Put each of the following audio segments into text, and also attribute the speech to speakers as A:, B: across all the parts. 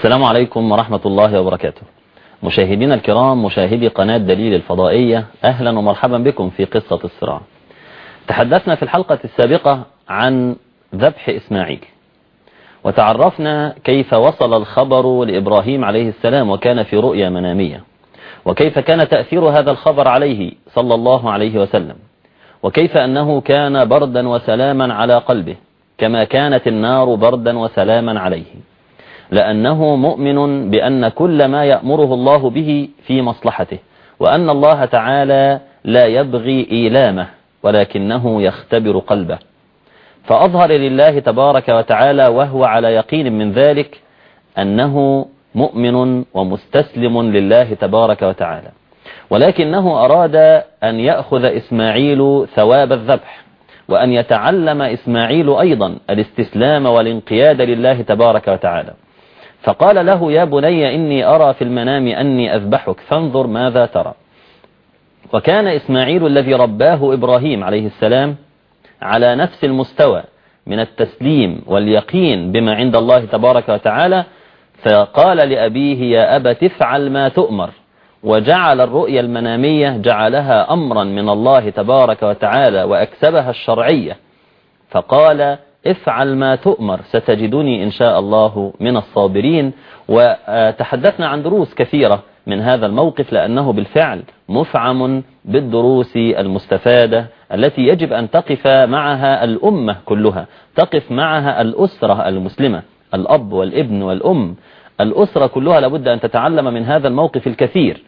A: السلام عليكم ورحمة الله وبركاته. مشاهدينا الكرام مشاهدي قناة دليل الفضائية أهلا ومرحبا بكم في قصة الصراع. تحدثنا في الحلقة السابقة عن ذبح إسماعيل. وتعرفنا كيف وصل الخبر لإبراهيم عليه السلام وكان في رؤيا منامية. وكيف كان تأثير هذا الخبر عليه صلى الله عليه وسلم؟ وكيف أنه كان بردا وسلاما على قلبه كما كانت النار بردا وسلاما عليه؟ لأنه مؤمن بأن كل ما يأمره الله به في مصلحته وأن الله تعالى لا يبغي إيلامه ولكنه يختبر قلبه. فأظهر لله تبارك وتعالى وهو على يقين من ذلك أنه مؤمن ومستسلم لله تبارك وتعالى. ولكنه أراد أن يأخذ إسماعيل ثواب الذبح وأن يتعلم إسماعيل أيضا الاستسلام والانقياد لله تبارك وتعالى. فقال له يا بني إني أرى في المنام أني أذبحك فانظر ماذا ترى. وكان إسماعيل الذي رباه إبراهيم عليه السلام على نفس المستوى من التسليم واليقين بما عند الله تبارك وتعالى فقال لأبيه يا أبا تفعل ما تؤمر. وجعل الرؤيا المنامية جعلها أمرا من الله تبارك وتعالى وأكسبها الشرعية. فقال افعل ما تؤمر ستجدني إن شاء الله من الصابرين. وتحدثنا عن دروس كثيرة من هذا الموقف لأنه بالفعل مفعم بالدروس المستفادة التي يجب أن تقف معها الأمة كلها تقف معها الأسرة المسلمة الأب والابن والأم. الأسرة كلها لابد أن تتعلم من هذا الموقف الكثير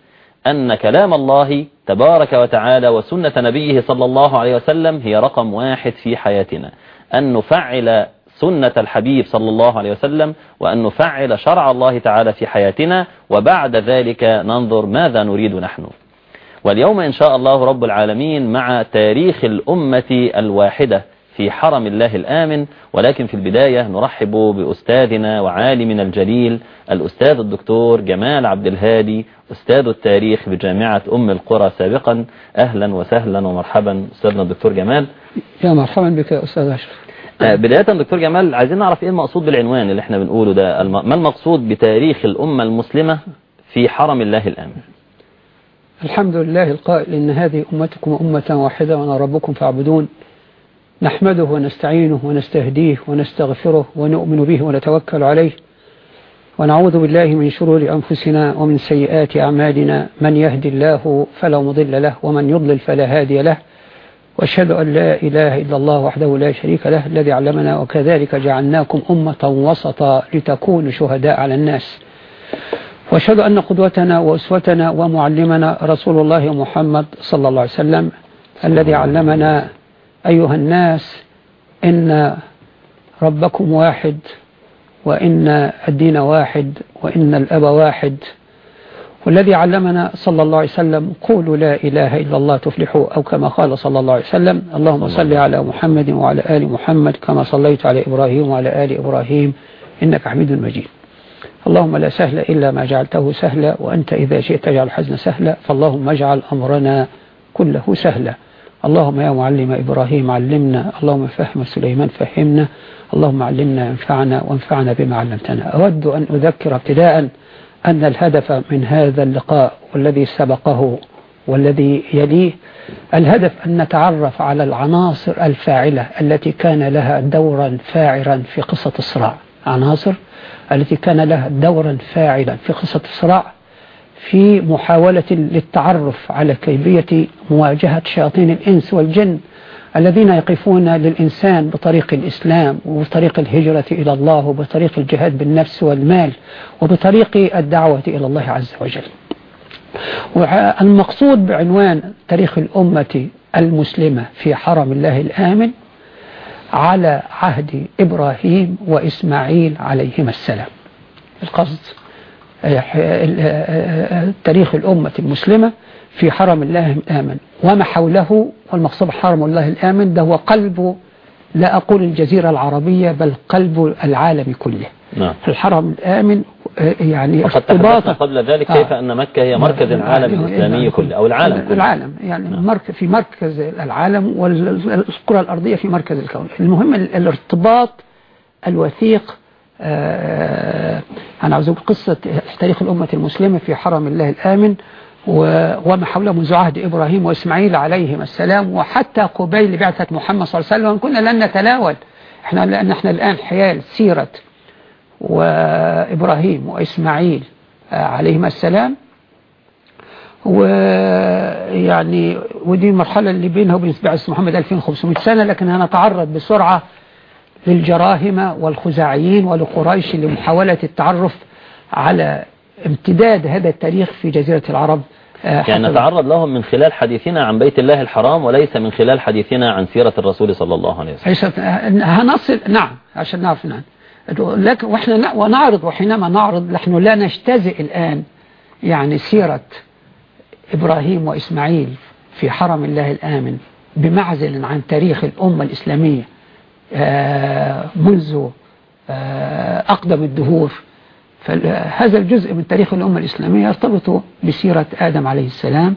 A: أن كلام الله تبارك وتعالى وسنة نبيه صلى الله عليه وسلم هي رقم واحد في حياتنا. أن نفعل سنة الحبيب صلى الله عليه وسلم وأن نفعل شرع الله تعالى في حياتنا وبعد ذلك ننظر ماذا نريد نحن. واليوم إن شاء الله رب العالمين مع تاريخ الأمة الواحدة. في حرم الله الآمن ولكن في البداية نرحب بأستاذنا وعالمنا الجليل الأستاذ الدكتور جمال عبد الهادي أستاذ التاريخ بجامعة أم القرى سابقا. أهلا وسهلا ومرحبا أستاذنا الدكتور جمال.
B: يا مرحبا بك يا أستاذ أشرف.
A: بداية دكتور جمال عايزين نعرف إيه المقصود بالعنوان اللي إحنا بنقوله ده؟ ما المقصود بتاريخ الأمة المسلمة في حرم الله الآمن؟
B: الحمد لله القائل إن هذه أمتكم أمة واحدة وأنا ربكم فاعبدون. نحمده ونستعينه ونستهديه ونستغفره ونؤمن به ونتوكل عليه. ونعوذ بالله من شرور أنفسنا ومن سيئات أعمالنا. من يهدي الله فلا مضل له ومن يضلل فلا هادي له. وأشهد أن لا إله إلا الله وحده لا شريك له الذي علمنا وكذلك جعلناكم أمة وسطا لتكونوا شهداء على الناس. وأشهد أن قدوتنا وأسوتنا ومعلمنا رسول الله محمد صلى الله عليه وسلم الذي علمنا أيها الناس إن ربكم واحد وإن الدين واحد وإن الأب واحد. والذي علمنا صلى الله عليه وسلم قولوا لا إله إلا الله تفلحوا أو كما قال صلى الله عليه وسلم اللهم صل على محمد وعلى آل محمد كما صليت على إبراهيم وعلى آل إبراهيم إنك حميد مجيد. اللهم لا سهل إلا ما جعلته سهلا وأنت إذا شئت تجعل الحزن سهلا فاللهم اجعل أمرنا كله سهلا. اللهم يا معلم إبراهيم علمنا اللهم فهم سليمان فهمنا اللهم علمنا ينفعنا وانفعنا بما علمتنا. أود أن أذكر ابتداء أن الهدف من هذا اللقاء والذي سبقه والذي يليه الهدف أن نتعرف على العناصر الفاعلة التي كان لها دورا فاعلا في قصة الصراع. عناصر التي كان لها دورا فاعلا في قصة الصراع. في محاولة للتعرف على كيفية مواجهة شياطين الإنس والجن الذين يقفون للإنسان بطريق الإسلام وبطريق الهجرة إلى الله وبطريق الجهاد بالنفس والمال وبطريق الدعوة إلى الله عز وجل. والمقصود بعنوان تاريخ الأمة المسلمة في حرم الله الآمن على عهد إبراهيم وإسماعيل عليهما السلام. القصد تاريخ الأمة المسلمة في حرم الله الآمن وما حوله والمقصود حرم الله الآمن ده هو قلب لا أقول الجزيرة العربية بل قلب العالم كله
A: نعم.
B: الحرم الآمن يعني
A: وقد تحدثنا قبل ذلك
B: آه.
A: كيف أن مكة هي مركز العالم الإسلامي كله أو العالم كله
B: العالم يعني
A: نعم.
B: في مركز العالم والكرة الأرضية في مركز الكون المهم ال- الارتباط الوثيق آه، أنا عاوز أقول قصة تاريخ الأمة المسلمة في حرم الله الآمن وما حوله منذ عهد إبراهيم وإسماعيل عليهما السلام وحتى قبيل بعثة محمد صلى الله عليه وسلم. كنا لن نتناول. إحنا لأن إحنا الآن حيال سيرة وإبراهيم وإسماعيل آه، عليهما السلام. ويعني ودي المرحلة اللي بينها وبين بعث محمد 2500 سنة لكن هنتعرض بسرعة للجراهمة والخزاعيين ولقريش لمحاولة التعرف على امتداد هذا التاريخ في جزيرة العرب آه،
A: يعني نتعرض لهم من خلال حديثنا عن بيت الله الحرام وليس من خلال حديثنا عن سيرة الرسول صلى الله عليه وسلم.
B: ليست هنصل نعم عشان نعرف نعم. لكن وإحنا ونعرض وحينما نعرض نحن لا نجتزئ الآن يعني سيرة إبراهيم وإسماعيل في حرم الله الآمن بمعزل عن تاريخ الأمة الإسلامية. آه، منذ آه، أقدم الدهور. فهذا الجزء من تاريخ الأمة الإسلامية يرتبط بسيرة آدم عليه السلام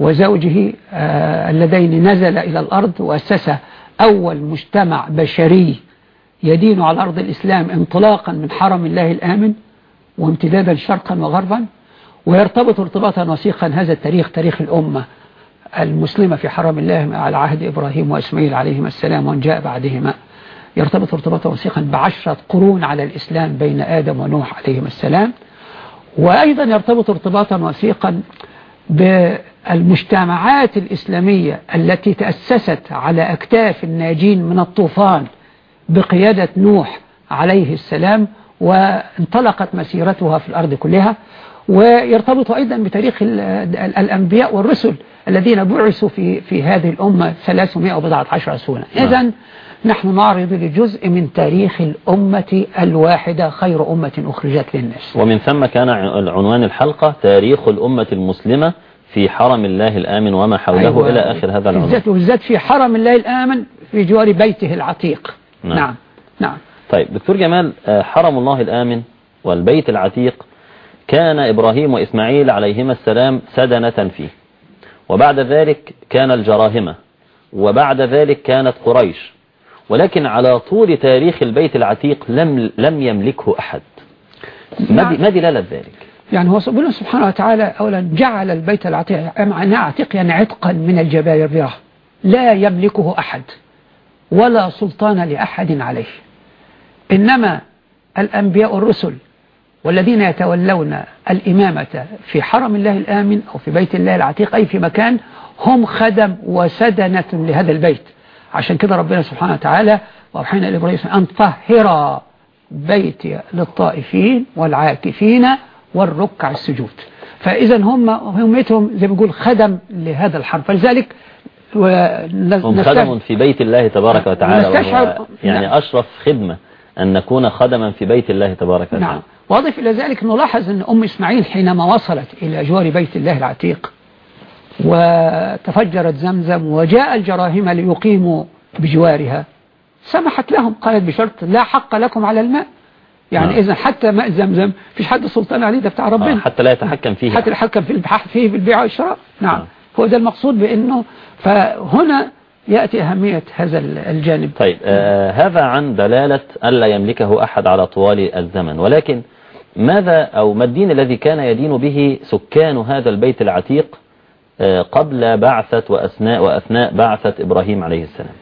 B: وزوجه آه، اللذين نزل إلى الأرض وأسس أول مجتمع بشري يدين على أرض الإسلام انطلاقا من حرم الله الآمن وامتدادا شرقا وغربا. ويرتبط ارتباطا وثيقا هذا التاريخ تاريخ الأمة. المسلمة في حرم الله على عهد إبراهيم وإسماعيل عليهما السلام وان جاء بعدهما يرتبط ارتباطا وثيقا بعشرة قرون على الإسلام بين آدم ونوح عليهما السلام وأيضا يرتبط ارتباطا وثيقا بالمجتمعات الإسلامية التي تأسست على أكتاف الناجين من الطوفان بقيادة نوح عليه السلام وانطلقت مسيرتها في الأرض كلها ويرتبط أيضا بتاريخ ال- ال- الأنبياء والرسل الذين بعثوا في في هذه الأمة 300 وبضعة عشر سنة. إذا نحن نعرض لجزء من تاريخ الأمة الواحدة خير أمة أخرجت للناس.
A: ومن ثم كان عنوان الحلقة تاريخ الأمة المسلمة في حرم الله الآمن وما حوله
B: أيوة.
A: إلى آخر هذا العنوان.
B: بالذات في حرم الله الآمن في جوار بيته العتيق.
A: نعم.
B: نعم. نعم.
A: طيب دكتور جمال آه، حرم الله الآمن والبيت العتيق كان إبراهيم وإسماعيل عليهما السلام سدنة فيه. وبعد ذلك كان الجراهمة وبعد ذلك كانت قريش. ولكن على طول تاريخ البيت العتيق لم لم يملكه أحد. ما ما دلالة ذلك؟
B: يعني هو سبحانه وتعالى أولا جعل البيت العتيق عتيق يعني عتقا من الجبابرة لا يملكه أحد ولا سلطان لأحد عليه. إنما الأنبياء الرسل والذين يتولون الإمامة في حرم الله الآمن أو في بيت الله العتيق أي في مكان هم خدم وسدنة لهذا البيت. عشان كده ربنا سبحانه وتعالى وأوحينا إلى إبراهيم أن طهر بيتي للطائفين والعاكفين والركع السجود. فإذا هم همتهم زي ما بيقول خدم لهذا الحرب فلذلك
A: هم خدم في بيت الله تبارك وتعالى يعني
B: نعم.
A: أشرف خدمة. أن نكون خدما في بيت الله تبارك وتعالى.
B: نعم. واضف إلى ذلك نلاحظ أن أم إسماعيل حينما وصلت إلى جوار بيت الله العتيق وتفجرت زمزم وجاء الجراهمة ليقيموا بجوارها سمحت لهم قالت بشرط لا حق لكم على الماء. يعني
A: نعم.
B: إذا حتى ماء زمزم فيش حد سلطان عليه ده بتاع
A: آه،
B: ربنا.
A: حتى لا يتحكم فيه
B: حتى الحكم في البحث فيه بالبيع والشراء. نعم.
A: نعم.
B: هو ده المقصود بأنه فهنا يأتي أهمية هذا الجانب.
A: طيب آه هذا عن دلالة ألا يملكه أحد على طوال الزمن. ولكن ماذا أو ما الدين الذي كان يدين به سكان هذا البيت العتيق آه قبل بعثة وأثناء وأثناء بعثة إبراهيم عليه السلام؟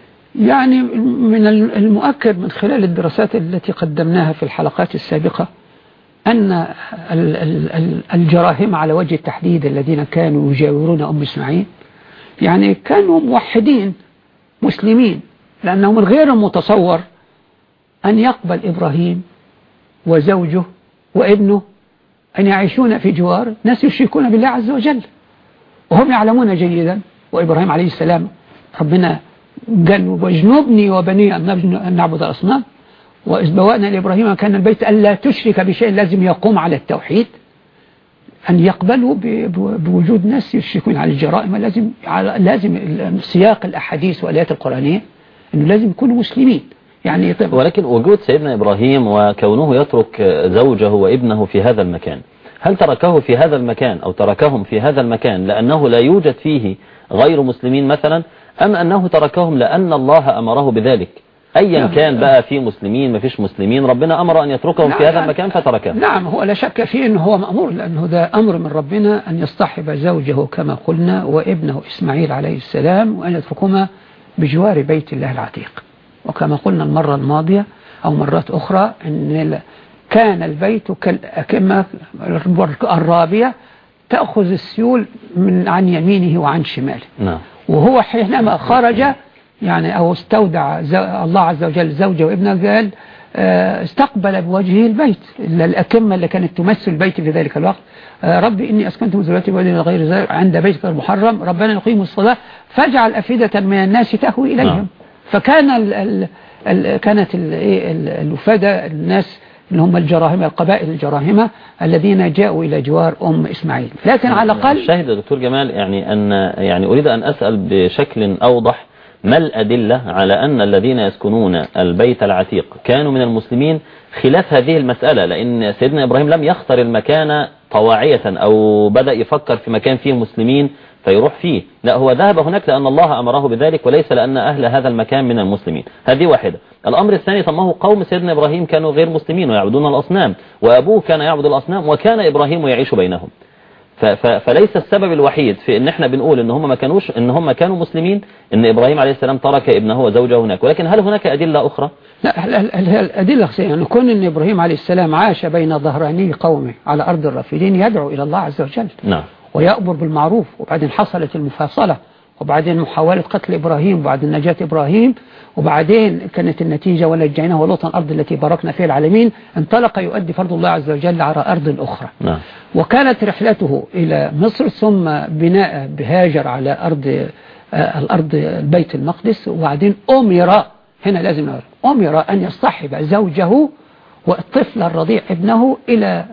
B: يعني من المؤكد من خلال الدراسات التي قدمناها في الحلقات السابقة أن ال- ال- ال- الجراهمة على وجه التحديد الذين كانوا يجاورون أم إسماعيل يعني كانوا موحدين مسلمين لأنه من غير المتصور أن يقبل إبراهيم وزوجه وابنه أن يعيشون في جوار ناس يشركون بالله عز وجل. وهم يعلمون جيدا وإبراهيم عليه السلام ربنا قال واجنبني وبني أن نعبد الأصنام. وإذ بوأنا لإبراهيم كان البيت ألا تشرك بشيء لازم يقوم على التوحيد. أن يقبلوا بوجود ناس يشركون على الجرائم لازم على- لازم سياق الأحاديث والآيات القرآنية أنه لازم يكونوا مسلمين. يعني
A: ولكن وجود سيدنا إبراهيم وكونه يترك زوجه وابنه في هذا المكان هل تركه في هذا المكان أو تركهم في هذا المكان لأنه لا يوجد فيه غير مسلمين مثلا أم أنه تركهم لأن الله أمره بذلك؟ أيا
B: نعم.
A: كان بقى في مسلمين ما فيش مسلمين ربنا أمر أن يتركهم في
B: نعم.
A: هذا المكان فتركهم.
B: نعم هو لا شك فيه أنه هو مأمور لأنه ده أمر من ربنا أن يصطحب زوجه كما قلنا وابنه إسماعيل عليه السلام وأن يتركهما بجوار بيت الله العتيق. وكما قلنا المرة الماضية أو مرات أخرى أن ال- كان البيت كالأكمة الرابية تأخذ السيول من عن يمينه وعن شماله.
A: نعم.
B: وهو حينما خرج يعني أو استودع الله عز وجل زوجه وابنه قال آه، استقبل بوجهه البيت ال- الأكمة اللي كانت تمثل البيت في ذلك الوقت. آه، ربي إني أسكنت من ذريتي بواد غير عند بيتك المحرم ربنا يقيم الصلاة فاجعل أفئدة من الناس تهوي
A: نعم.
B: إليهم فكان ال ال ال كانت ال إيه ال- الوفادة الناس اللي هم الجراهمة القبائل الجراهمة الذين جاءوا إلى جوار أم إسماعيل. لكن على الأقل
A: الشاهد يا دكتور جمال يعني أن يعني أريد أن أسأل بشكل أوضح ما الأدلة على أن الذين يسكنون البيت العتيق كانوا من المسلمين خلاف هذه المسألة؟ لأن سيدنا إبراهيم لم يختر المكان طواعية أو بدأ يفكر في مكان فيه مسلمين فيروح فيه. لا هو ذهب هناك لأن الله أمره بذلك وليس لأن أهل هذا المكان من المسلمين. هذه واحدة. الأمر الثاني طمه قوم سيدنا إبراهيم كانوا غير مسلمين ويعبدون الأصنام وأبوه كان يعبد الأصنام وكان إبراهيم يعيش بينهم. فليس السبب الوحيد في إن إحنا بنقول إن هم ما كانوش إن هم كانوا مسلمين إن إبراهيم عليه السلام ترك ابنه وزوجه هناك ولكن هل هناك أدلة أخرى؟
B: لا ال- ال- ال- الأدلة يعني كون أن إبراهيم عليه السلام عاش بين ظهراني قومه على أرض الرافدين يدعو إلى الله عز وجل
A: نعم.
B: ويأمر بالمعروف وبعدين حصلت المفاصلة. وبعدين محاولة قتل إبراهيم وبعدين نجاة إبراهيم وبعدين كانت النتيجة ولجيناه ولوطا الأرض التي باركنا فيها العالمين انطلق يؤدي فرض الله عز وجل على أرض أخرى.
A: نعم.
B: وكانت رحلته إلى مصر ثم بناء بهاجر على أرض آه، الأرض البيت المقدس وبعدين أمر هنا لازم نقول أمر أن يصطحب زوجه والطفل الرضيع ابنه إلى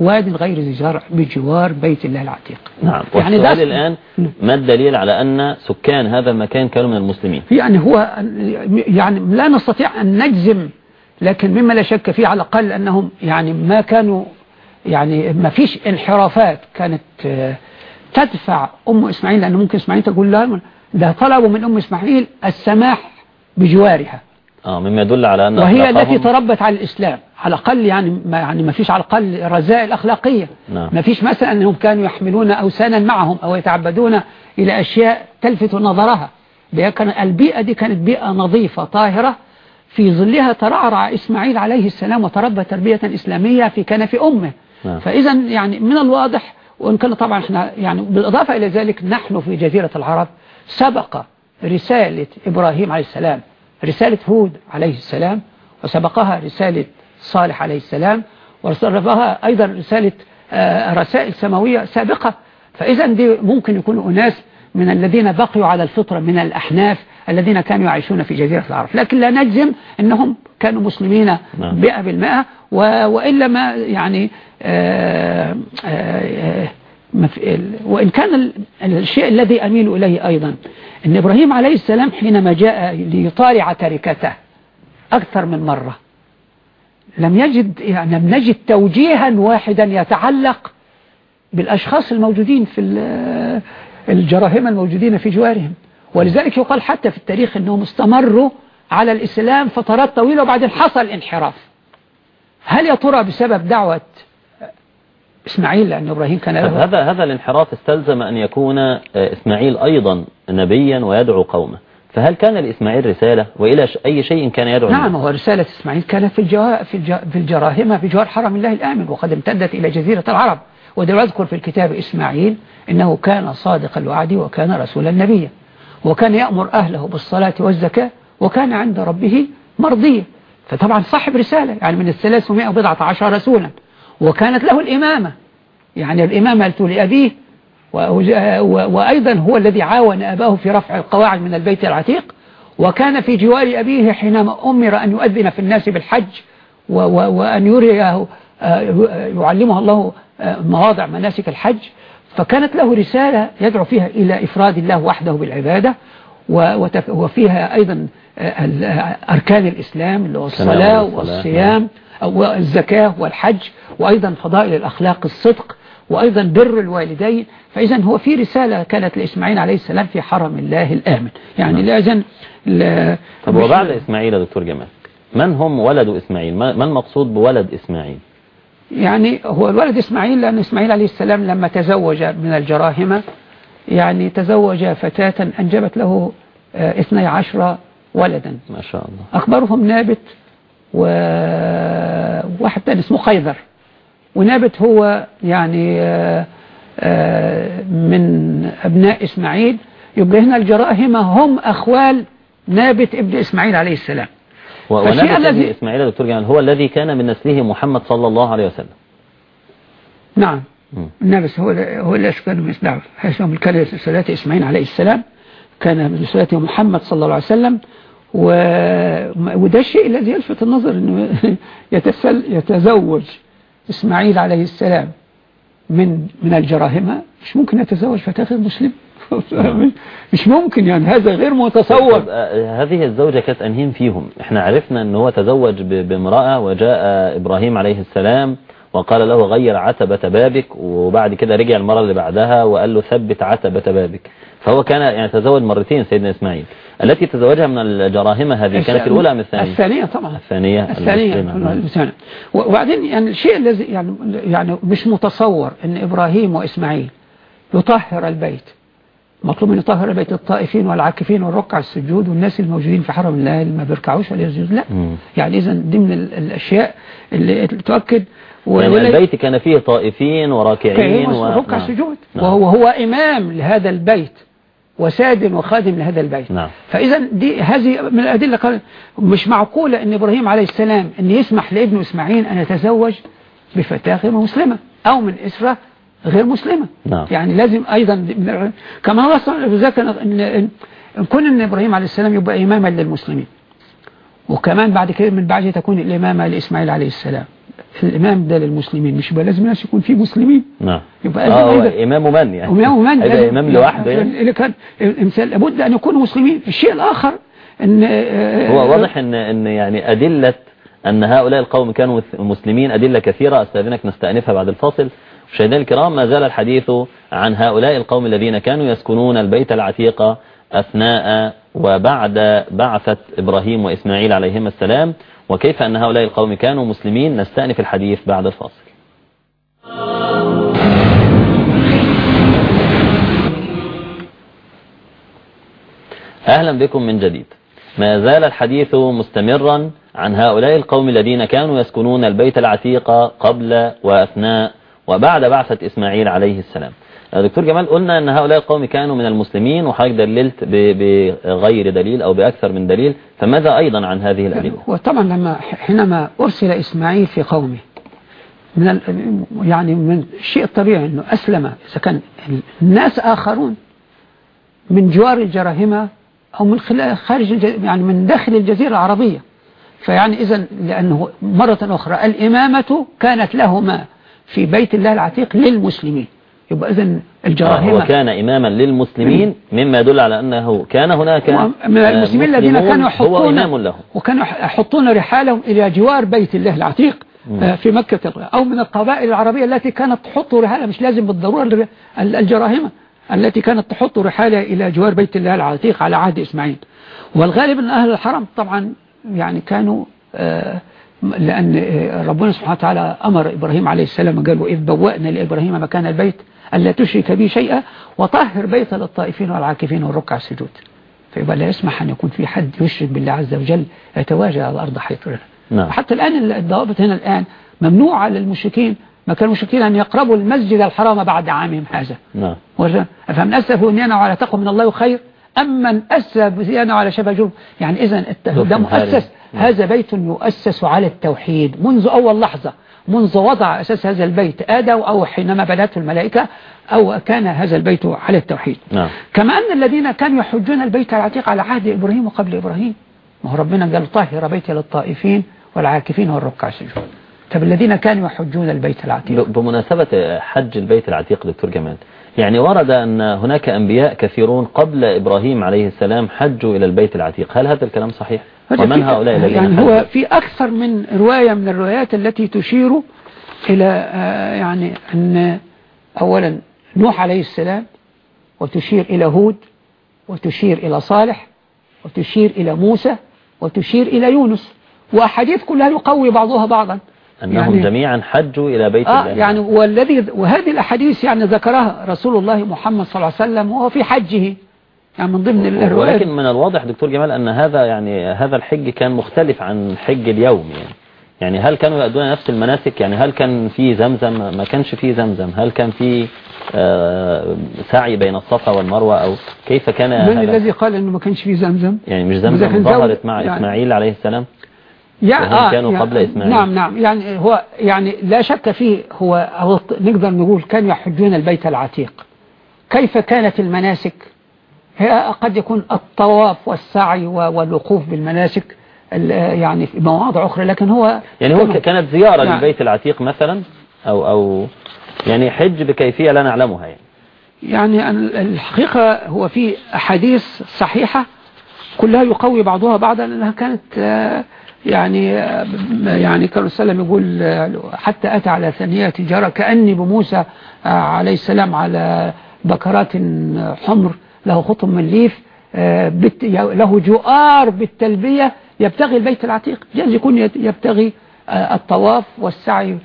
B: واد غير ذي زرع بجوار بيت الله العتيق.
A: نعم.
B: يعني ده-
A: الآن ما الدليل على أن سكان هذا المكان كانوا من المسلمين؟
B: يعني هو يعني لا نستطيع أن نجزم لكن مما لا شك فيه على الأقل أنهم يعني ما كانوا يعني ما فيش انحرافات كانت آه، تدفع أم إسماعيل لأن ممكن إسماعيل تقول لها ده طلبوا من أم إسماعيل السماح بجوارها.
A: مما يدل على أن
B: وهي التي تربت على الإسلام على الأقل يعني ما يعني ما فيش على الأقل رذائل أخلاقية
A: نعم.
B: ما فيش مثلا أنهم كانوا يحملون أوسانا معهم أو يتعبدون إلى أشياء تلفت نظرها كان البيئة دي كانت بيئة نظيفة طاهرة في ظلها ترعرع إسماعيل عليه السلام وتربى تربية إسلامية في كنف أمه
A: نعم.
B: فإذا يعني من الواضح وإن كان طبعا إحنا يعني بالإضافة إلى ذلك نحن في جزيرة العرب سبق رسالة إبراهيم عليه السلام رسالة هود عليه السلام وسبقها رسالة صالح عليه السلام وسبقها أيضا رسالة آه، رسائل سماوية سابقة فإذا دي ممكن يكونوا أناس من الذين بقيوا على الفطرة من الأحناف الذين كانوا يعيشون في جزيرة العرب لكن لا نجزم أنهم كانوا مسلمين
A: نعم.
B: مئة بالمئة و- وإلا ما يعني آه، آه، في- ال- وإن كان ال- الشيء الذي أميل إليه أيضا أن إبراهيم عليه السلام حينما جاء ليطالع تركته أكثر من مرة لم يجد يعني لم نجد توجيها واحدا يتعلق بالأشخاص الموجودين في ال- الجراهمة الموجودين في جوارهم. ولذلك يقال حتى في التاريخ أنهم استمروا على الإسلام فترات طويلة وبعدين حصل انحراف. هل يا ترى بسبب دعوة إسماعيل لأن إبراهيم كان له
A: هذا هذا الانحراف استلزم أن يكون آه، إسماعيل أيضا نبيا ويدعو قومه. فهل كان لإسماعيل رسالة؟ وإلى أي شيء كان يدعو
B: نعم؟ هو رسالة إسماعيل كانت في الجوا في, الج... في الجراهمة في جوار حرم الله الآمن وقد امتدت إلى جزيرة العرب. وده يذكر في الكتاب إسماعيل إنه كان صادق الوعد وكان رسولا نبيا. وكان يأمر أهله بالصلاة والزكاة وكان عند ربه مرضيا. فطبعا صاحب رسالة يعني من الثلاثمائة وبضعة عشر رسولا. وكانت له الإمامة. يعني الإمامة لأبيه وأيضا هو الذي عاون أباه في رفع القواعد من البيت العتيق وكان في جوار أبيه حينما أمر أن يؤذن في الناس بالحج وأن يريه آه، يعلمه الله آه، مواضع مناسك الحج. فكانت له رسالة يدعو فيها إلى إفراد الله وحده بالعبادة وفيها أيضا آه، أركان الإسلام اللي هو الصلاة والصيام والزكاة والحج وأيضا فضائل الأخلاق الصدق وأيضا بر الوالدين. فإذا هو في رسالة كانت لإسماعيل عليه السلام في حرم الله الآمن. يعني لازم ل-
A: طب وبعد إسماعيل يا دكتور جمال؟ من هم ولد إسماعيل؟ ما ما المقصود بولد إسماعيل؟
B: يعني هو الولد إسماعيل لأن إسماعيل عليه السلام لما تزوج من الجراهمة يعني تزوج فتاة أنجبت له آه، اثني عشر ولدا.
A: ما شاء الله.
B: أكبرهم نابت وواحد تاني اسمه خيذر. ونابت هو يعني آه، آه، من أبناء إسماعيل. يبقى هنا الجراهمة هم أخوال نابت ابن إسماعيل عليه السلام.
A: و-
B: فالشيء
A: ونبي
B: الذي-
A: ابن إسماعيل دكتور جمال هو الذي كان من نسله محمد صلى الله عليه وسلم.
B: نعم.
A: مم.
B: النبس هو هو اللي حيث من كان سلاة إسماعيل عليه السلام كان من سلاة محمد صلى الله عليه وسلم. و... وده الشيء الذي يلفت النظر أنه يتسل... يتزوج إسماعيل عليه السلام من من الجراهمة. مش ممكن يتزوج فتاة غير مسلم مش ممكن يعني هذا غير متصور.
A: طب، آه، هذه الزوجة كانت أنهين فيهم. إحنا عرفنا ان هو تزوج بامرأة وجاء إبراهيم عليه السلام وقال له غير عتبة بابك وبعد كده رجع المرة اللي بعدها وقال له ثبت عتبة بابك. فهو كان يعني تزوج مرتين سيدنا إسماعيل. التي تزوجها من الجراهمة هذه كانت الأولى أم الثانية؟
B: الثانية طبعا.
A: الثانية
B: الثانية
A: المسلمة.
B: الثانية. وبعدين يعني الشيء الذي يعني يعني مش متصور إن إبراهيم وإسماعيل يطهر البيت. مطلوب ان يطهر البيت الطائفين والعاكفين والركع السجود والناس الموجودين في حرم الله اللي ما بيركعوش ولا يسجدوا. لا.
A: مم.
B: يعني اذا ضمن ال- الأشياء اللي تؤكد
A: يعني البيت كان فيه طائفين وراكعين و...
B: ركع
A: نعم.
B: سجود
A: نعم.
B: وهو هو إمام لهذا البيت وساد وخادم لهذا البيت
A: نعم.
B: فإذا دي هذه من الأدلة قال مش معقولة أن إبراهيم عليه السلام أن يسمح لابنه إسماعيل أن يتزوج بفتاة غير مسلمة أو من إسرة غير مسلمة
A: نعم.
B: يعني لازم أيضا كما سبحانه ذكر أن إن إن كن أن إبراهيم عليه السلام يبقى إماما للمسلمين وكمان بعد كده من بعده تكون الإمامة لإسماعيل عليه السلام الإمام ده للمسلمين مش يبقى لازم الناس يكون فيه مسلمين.
A: نعم.
B: يبقى
A: آه إمام من يعني.
B: ومن من
A: هيبقى
B: لازم-
A: إمام لوحده يعني.
B: اللي كان الإنسان لابد أن يكونوا مسلمين. الشيء الآخر أن آه،
A: هو واضح إن إن يعني أدلة أن هؤلاء القوم كانوا مسلمين أدلة كثيرة. أستاذنك نستأنفها بعد الفاصل. مشاهدينا الكرام ما زال الحديث عن هؤلاء القوم الذين كانوا يسكنون البيت العتيق أثناء وبعد بعثة إبراهيم وإسماعيل عليهما السلام. وكيف أن هؤلاء القوم كانوا مسلمين نستأنف الحديث بعد الفاصل. أهلا بكم من جديد. ما زال الحديث مستمرا عن هؤلاء القوم الذين كانوا يسكنون البيت العتيق قبل وأثناء وبعد بعثة إسماعيل عليه السلام. دكتور جمال قلنا أن هؤلاء القوم كانوا من المسلمين وحضرتك دللت بغير دليل أو بأكثر من دليل فماذا أيضا عن هذه الأدلة؟
B: وطبعا لما حينما أرسل إسماعيل في قومه من يعني من الشيء الطبيعي أنه أسلم إذا كان الناس آخرون من جوار الجراهمة أو من خلال خارج يعني من داخل الجزيرة العربية. فيعني إذا لأنه مرة أخرى الإمامة كانت لهما في بيت الله العتيق للمسلمين. يبقى إذا
A: آه،
B: الجراهمة
A: هو كان إماما للمسلمين مما يدل على أنه كان هناك
B: من
A: آه،
B: المسلمين الذين كانوا يحطون وكانوا يحطون رحالهم إلى جوار بيت الله العتيق آه، في مكة أو من القبائل العربية التي كانت تحط رحالها مش لازم بالضرورة الجراهمة التي كانت تحط رحالها إلى جوار بيت الله العتيق على عهد إسماعيل. والغالب أن أهل الحرم طبعا يعني كانوا آه، لأن ربنا سبحانه وتعالى أمر إبراهيم عليه السلام قال وإذ بوأنا لإبراهيم مكان البيت ألا تشرك بي شيئا وطهر بيت للطائفين والعاكفين والركع السجود. فيبقى لا يسمح أن يكون في حد يشرك بالله عز وجل يتواجد على الأرض حيث
A: نعم.
B: حتى الآن الضوابط هنا الآن ممنوع للمشركين ما كان المشركين أن يقربوا المسجد الحرام بعد عامهم هذا.
A: نعم.
B: فمن أسف بنيانه على تقوى من الله خير؟ أما من أسف بنيانه على شبه جرم يعني إذا ده مؤسس.
A: حالي.
B: هذا بيت يؤسس على التوحيد منذ أول لحظة منذ وضع أساس هذا البيت آدم أو حينما بدأته الملائكة أو كان هذا البيت على التوحيد.
A: نعم.
B: كما أن الذين كانوا يحجون البيت العتيق على عهد إبراهيم وقبل إبراهيم. ما هو ربنا قال طهر بيتي للطائفين والعاكفين والركع السجود. طب الذين كانوا يحجون البيت العتيق.
A: بمناسبة حج البيت العتيق دكتور جمال يعني ورد أن هناك أنبياء كثيرون قبل إبراهيم عليه السلام حجوا إلى البيت العتيق هل هذا الكلام صحيح؟ ومن هؤلاء الذين
B: يعني؟ هو في أكثر من رواية من الروايات التي تشير إلى آه، يعني أن أولا نوح عليه السلام وتشير إلى هود وتشير إلى صالح وتشير إلى موسى وتشير إلى يونس وأحاديث كلها يقوي بعضها بعضا
A: أنهم
B: يعني-
A: جميعا حجوا إلى بيت
B: آه
A: الله.
B: يعني والذي وهذه الأحاديث يعني ذكرها رسول الله محمد صلى الله عليه وسلم وهو في حجه يعني من ضمن الروايات
A: ولكن من الواضح دكتور جمال أن هذا يعني هذا الحج كان مختلف عن حج اليوم يعني. يعني هل كانوا يؤدون نفس المناسك؟ يعني هل كان في زمزم؟ ما كانش في زمزم. هل كان في آه، سعي بين الصفا والمروة؟ أو كيف كان
B: من؟ الذي قال أنه ما كانش فيه زمزم؟
A: يعني مش زمزم ظهرت مع
B: يعني-
A: إسماعيل عليه السلام؟
B: يعني
A: وهم كانوا قبل إسماعيل.
B: نعم نعم يعني هو يعني لا شك فيه هو هو نقدر نقول كانوا يحجون البيت العتيق كيف كانت المناسك هي قد يكون الطواف والسعي والوقوف بالمناسك ال- يعني في مواضع أخرى لكن هو
A: يعني هو كانت زيارة
B: نعم.
A: للبيت العتيق مثلا أو أو يعني حج بكيفية لا نعلمها يعني
B: يعني ال- الحقيقة هو في أحاديث صحيحة كلها يقوي بعضها بعضا لأنها كانت آه، يعني يعني كان السلام يقول حتى أتى على ثانية تجارة كأني بموسى آه، عليه السلام على بكرات حمر له خطم من ليف آه، له جؤار بالتلبية يبتغي البيت العتيق. جاز يكون يبتغي آه، الطواف والسعي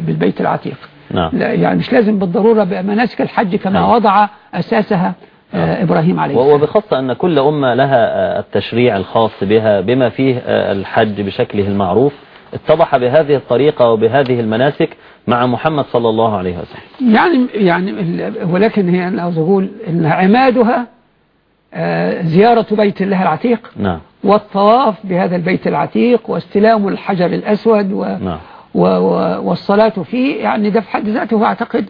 B: بالبيت العتيق.
A: نعم.
B: لا يعني مش لازم بالضرورة بمناسك الحج كما
A: نعم.
B: وضع أساسها. إبراهيم عليه السلام.
A: وبخاصة أن كل أمة لها آه، التشريع الخاص بها بما فيه آه، الحج بشكله المعروف اتضح بهذه الطريقة وبهذه المناسك مع محمد صلى الله عليه وسلم.
B: يعني يعني ولكن هي أنا عاوز أقول إن عمادها آه، زيارة بيت الله العتيق
A: نعم.
B: والطواف بهذا البيت العتيق واستلام الحجر الأسود و
A: نعم.
B: والصلاة فيه يعني ده في حد ذاته أعتقد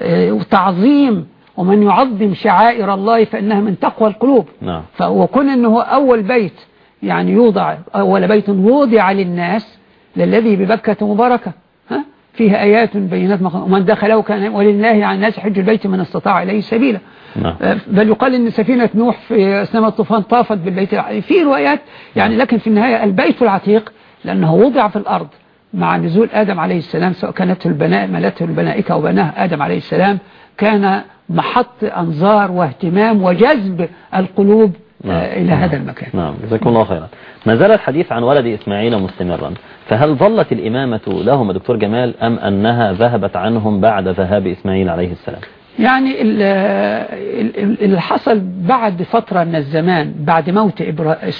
B: آه، تعظيم ومن يعظم شعائر الله فإنها من تقوى القلوب.
A: نعم.
B: وكون أنه أول بيت يعني يوضع أول بيت وضع للناس للذي ببكة مباركة. ها؟ فيها آيات بينات ومن دخله كان ولله على الناس حج البيت من استطاع إليه سبيلا.
A: نعم.
B: آه، بل يقال إن سفينة نوح في أثناء الطوفان طافت بالبيت العتيق في روايات يعني لكن في النهاية البيت العتيق لأنه وضع في الأرض مع نزول آدم عليه السلام سواء كانت البناء ملته الملائكة أو بناه آدم عليه السلام كان محط أنظار واهتمام وجذب القلوب آه،
A: نعم.
B: إلى هذا المكان.
A: نعم جزاكم الله خيرا. ما زال الحديث عن ولد إسماعيل مستمرا. فهل ظلت الإمامة لهم دكتور جمال أم أنها ذهبت عنهم بعد ذهاب إسماعيل عليه السلام؟
B: يعني ال- ال- ال- اللي حصل بعد فترة من الزمان بعد موت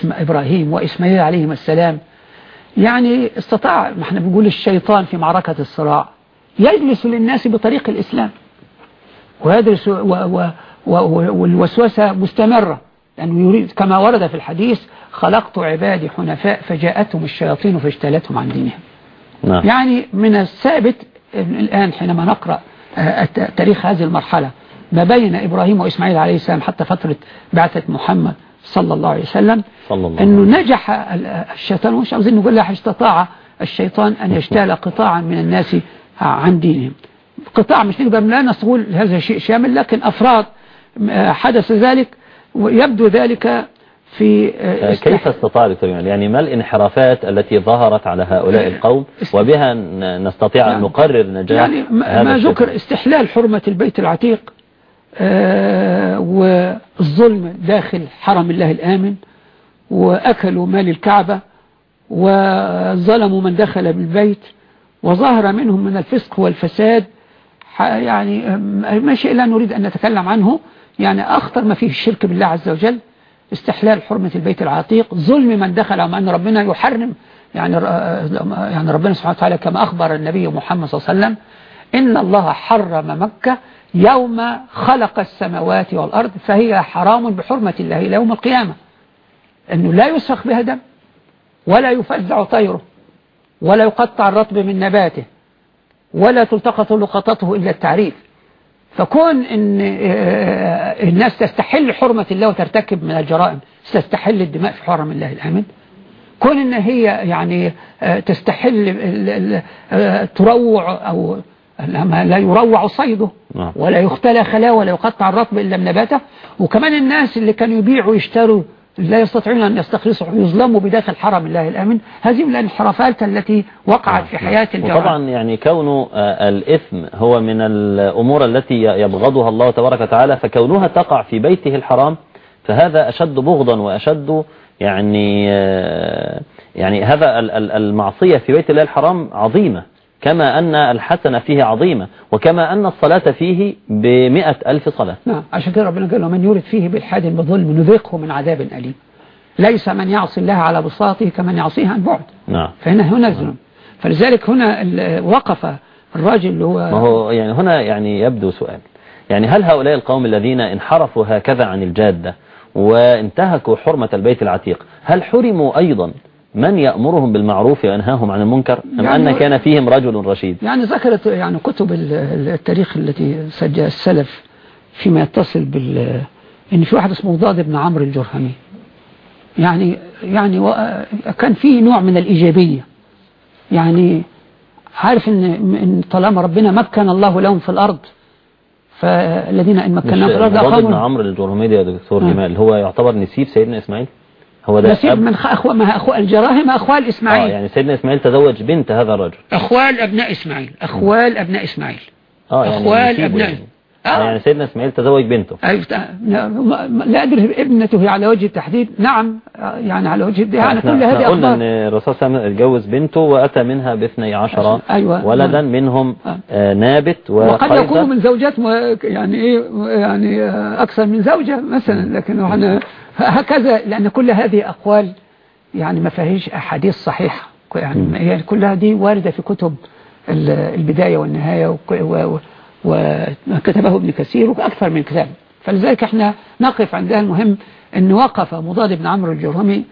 B: إبراهيم وإسماعيل عليهم السلام يعني استطاع ما إحنا بنقول الشيطان في معركة الصراع يجلس للناس بطريق الإسلام. ويدرس والوسوسة مستمرة. لأنه يريد كما ورد في الحديث خلقت عبادي حنفاء فجاءتهم الشياطين فاجتالتهم عن دينهم.
A: نعم.
B: يعني من الثابت الآن حينما نقرأ آه، تاريخ هذه المرحلة ما بين إبراهيم وإسماعيل عليه السلام حتى فترة بعثة محمد صلى الله عليه وسلم
A: صلى الله عليه
B: أنه
A: وسلم.
B: نجح ال- الشيطان. مش عاوزين نقول لها استطاع الشيطان أن يجتال قطاعا من الناس عن دينهم. قطاع مش نقدر لا نقول هذا شيء شامل لكن أفراد آه، حدث ذلك ويبدو ذلك في آه،
A: كيف استطاع دكتور يعني ما الانحرافات التي ظهرت على هؤلاء القوم وبها نستطيع أن
B: نعم.
A: نقرر نجاح
B: يعني ما؟ ذكر استحلال حرمة البيت العتيق آه، والظلم داخل حرم الله الآمن وأكلوا مال الكعبة وظلموا من دخل بالبيت وظهر منهم من الفسق والفساد يعني ما شيء لا نريد أن نتكلم عنه. يعني أخطر ما فيه الشرك بالله عز وجل استحلال حرمة البيت العتيق ظلم من دخل مع أن ربنا يحرم. يعني ر- يعني ربنا سبحانه وتعالى كما أخبر النبي محمد صلى الله عليه وسلم إن الله حرم مكة يوم خلق السماوات والأرض فهي حرام بحرمة الله إلى يوم القيامة. أنه لا يسخ بها دم ولا يفزع طيره ولا يقطع الرطب من نباته. ولا تلتقط لقطته إلا التعريف. فكون إن آه، الناس تستحل حرمة الله وترتكب من الجرائم تستحل الدماء في حرم الله الآمن. كون إن هي يعني آه، تستحل آه، تروع أو لما لا يروع صيده
A: نعم.
B: ولا يختلى خلاه ولا يقطع الرطب إلا من نباته وكمان الناس اللي كانوا يبيعوا ويشتروا لا يستطيعون أن يستخلصوا ويظلموا بداخل حرم الله الآمن. هذه من الانحرافات التي وقعت في حياة الجرائم
A: وطبعا يعني كون آه، الإثم هو من الأمور التي يبغضها الله تبارك وتعالى فكونها تقع في بيته الحرام فهذا أشد بغضا وأشد يعني آه، يعني هذا ال- ال- المعصية في بيت الله الحرام عظيمة. كما أن الحسنة فيه عظيمة وكما أن الصلاة فيه بمئة ألف صلاة.
B: نعم عشان كده ربنا قال ومن يورد فيه بالحاد بظلم نذيقه من عذاب أليم. ليس من يعصي الله على بساطه كمن يعصيه عن بعد.
A: نعم.
B: فهنا هنا الظلم. فلذلك هنا وقف الراجل اللي هو
A: ما هو يعني هنا يعني يبدو سؤال. يعني هل هؤلاء القوم الذين انحرفوا هكذا عن الجادة وانتهكوا حرمة البيت العتيق هل حرموا أيضا من يأمرهم بالمعروف وينهاهم عن المنكر؟ أم
B: يعني
A: أن كان فيهم رجل رشيد؟
B: يعني ذكرت يعني كتب ال- ال- التاريخ التي سجلها السلف فيما يتصل بال إن في واحد اسمه ضاد بن عمرو الجرهمي. يعني يعني كان فيه نوع من الإيجابية. يعني عارف ان إن طالما ربنا مكن الله لهم في الأرض فالذين
A: إن
B: مكناهم في الأرض
A: مضاد بن عمرو الجرهمي يا دكتور
B: آه.
A: جمال هو يعتبر نسيب سيدنا إسماعيل؟ هو ده
B: نسيب من أخوة ما أخوة الجراهم أخوال
A: آه
B: إسماعيل
A: يعني سيدنا إسماعيل تزوج بنت هذا الرجل
B: أخوال أبناء إسماعيل أخوال أبناء إسماعيل
A: آه يعني
B: أخوال أبناء
A: يعني.
B: آه.
A: آه يعني سيدنا إسماعيل تزوج بنته
B: أي- لا أدري ابنته على وجه التحديد نعم يعني على وجه يعني كل هذه
A: قلنا إن
B: أخبار
A: الرسول صلى الله عليه وسلم اتجوز بنته وأتى منها باثني عشر
B: أيوة.
A: ولدا
B: نعم.
A: منهم
B: آه.
A: آه نابت
B: وقد يكون من زوجات يعني إيه يعني آه، أكثر من زوجة مثلا لكن إحنا هكذا لأن كل هذه أقوال يعني ما فيهاش أحاديث صحيحة. يعني هي كلها دي واردة في كتب ال- البداية والنهاية وكتبه ابن كثير وأكثر من كتاب. فلذلك إحنا نقف عندها المهم أن وقف مضاد بن عمرو الجرهمي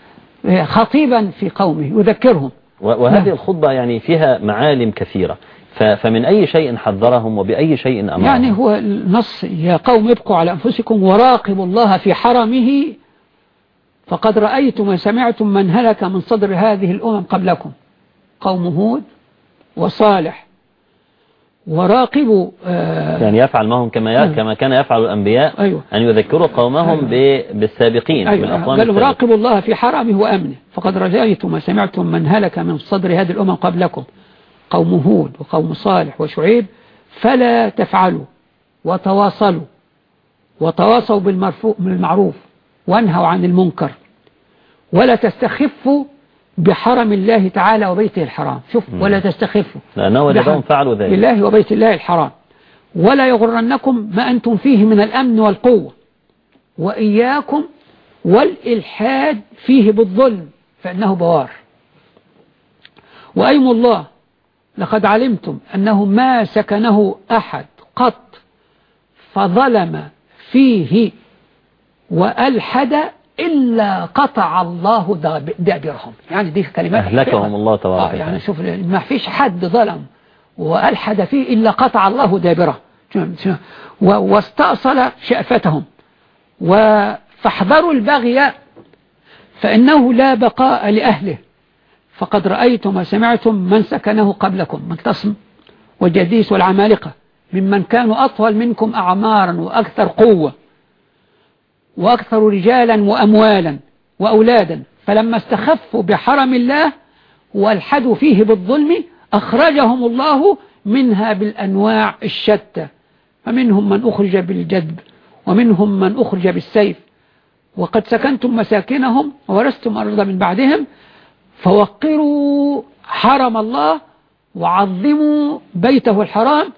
B: خطيبا في قومه يذكرهم.
A: وهذه
B: نعم.
A: الخطبة يعني فيها معالم كثيرة. فمن أي شيء حذرهم وبأي شيء أمرهم؟
B: يعني هو النص يا قوم ابقوا على أنفسكم وراقبوا الله في حرمه فقد رأيتم وسمعتم من هلك من صدر هذه الأمم قبلكم قوم هود وصالح وراقبوا آه
A: يعني يفعل معهم كما
B: نعم.
A: كما كان يفعل الأنبياء
B: أيوة.
A: أن يذكروا قومهم ب- بالسابقين
B: أيوة قالوا. راقبوا الله في حرمه وأمنه فقد رجيتم وسمعتم من هلك من صدر هذه الأمم قبلكم قوم هود وقوم صالح وشعيب فلا تفعلوا وتواصلوا وتواصوا بالمعروف وانهوا عن المنكر. ولا تستخفوا بحرم الله تعالى وبيته الحرام. شوف ولا تستخفوا
A: لأنه
B: بحرم
A: فعلوا ذلك
B: بالله وبيت الله الحرام. ولا يغرنكم ما أنتم فيه من الأمن والقوة. وإياكم والإلحاد فيه بالظلم فإنه بوار. وأيم الله لقد علمتم أنه ما سكنه أحد قط فظلم فيه وألحد إلا قطع الله داب- دابرهم. يعني دي كلمات
A: أهلكهم الله تبارك
B: آه. يعني شوف ما فيش حد ظلم وألحد فيه إلا قطع الله دابره. واستأصل شأفتهم. فاحذروا البغي فإنه لا بقاء لأهله. فقد رأيتم وسمعتم من سكنه قبلكم. من تصم والجديس والعمالقة ممن كانوا أطول منكم أعمارا وأكثر قوة. وأكثر رجالا وأموالا وأولادا. فلما استخفوا بحرم الله والحدوا فيه بالظلم أخرجهم الله منها بالأنواع الشتى. فمنهم من أخرج بالجدب ومنهم من أخرج بالسيف. وقد سكنتم مساكنهم وورثتم أرض من بعدهم فوقروا حرم الله وعظموا بيته الحرام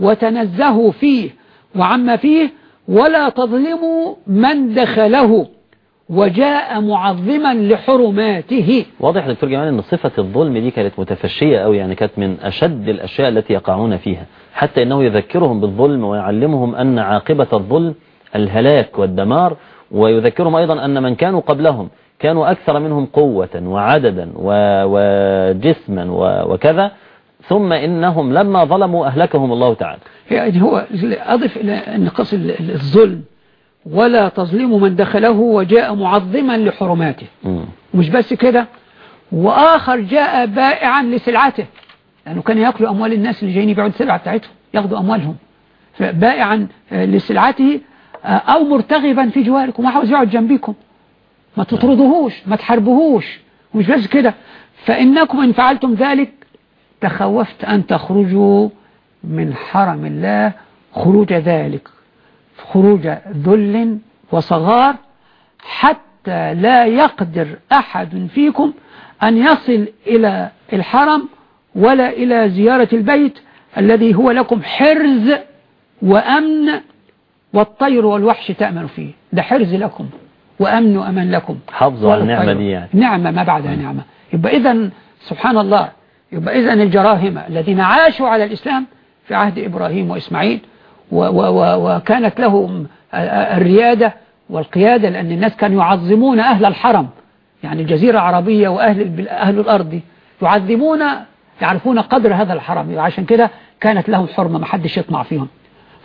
B: وتنزهوا فيه. وعما فيه ولا تظلموا من دخله وجاء معظما لحرماته.
A: واضح دكتور جمال إن صفة الظلم دي كانت متفشية قوي يعني كانت من أشد الأشياء التي يقعون فيها حتى إنه يذكرهم بالظلم ويعلمهم أن عاقبة الظلم الهلاك والدمار ويذكرهم أيضا أن من كانوا قبلهم كانوا أكثر منهم قوة وعددا وجسما وكذا ثم إنهم لما ظلموا أهلكهم الله تعالى.
B: يعني هو أضف إلى أن قص الظلم ولا تظلموا من دخله وجاء معظما لحرماته. مش بس كده وآخر جاء بائعا لسلعته. لأنه كانوا يأكلوا أموال الناس اللي جايين يبيعوا السلعة بتاعتهم ياخدوا أموالهم. بائعا لسلعته أو مرتغبا في جواركم وعاوز يقعد جنبيكم. ما تطردوهوش ما تحاربوهوش. ومش بس كده. فإنكم إن فعلتم ذلك تخوفت أن تخرجوا من حرم الله خروج ذلك خروج ذل وصغار حتى لا يقدر أحد فيكم أن يصل إلى الحرم ولا إلى زيارة البيت الذي هو لكم حرز وأمن والطير والوحش تأمن فيه. ده حرز لكم وأمن وأمن لكم.
A: حافظوا على النعمة دي يعني
B: نعمة ما بعدها نعمة. يبقى إذا سبحان الله يبقى إذا الجراهمة الذين عاشوا على الإسلام في عهد إبراهيم وإسماعيل وكانت لهم الريادة والقيادة لأن الناس كانوا يعظمون أهل الحرم يعني الجزيرة العربية وأهل أهل الأرض يعظمون يعرفون قدر هذا الحرم عشان كده كانت لهم حرمة ما حدش يطمع فيهم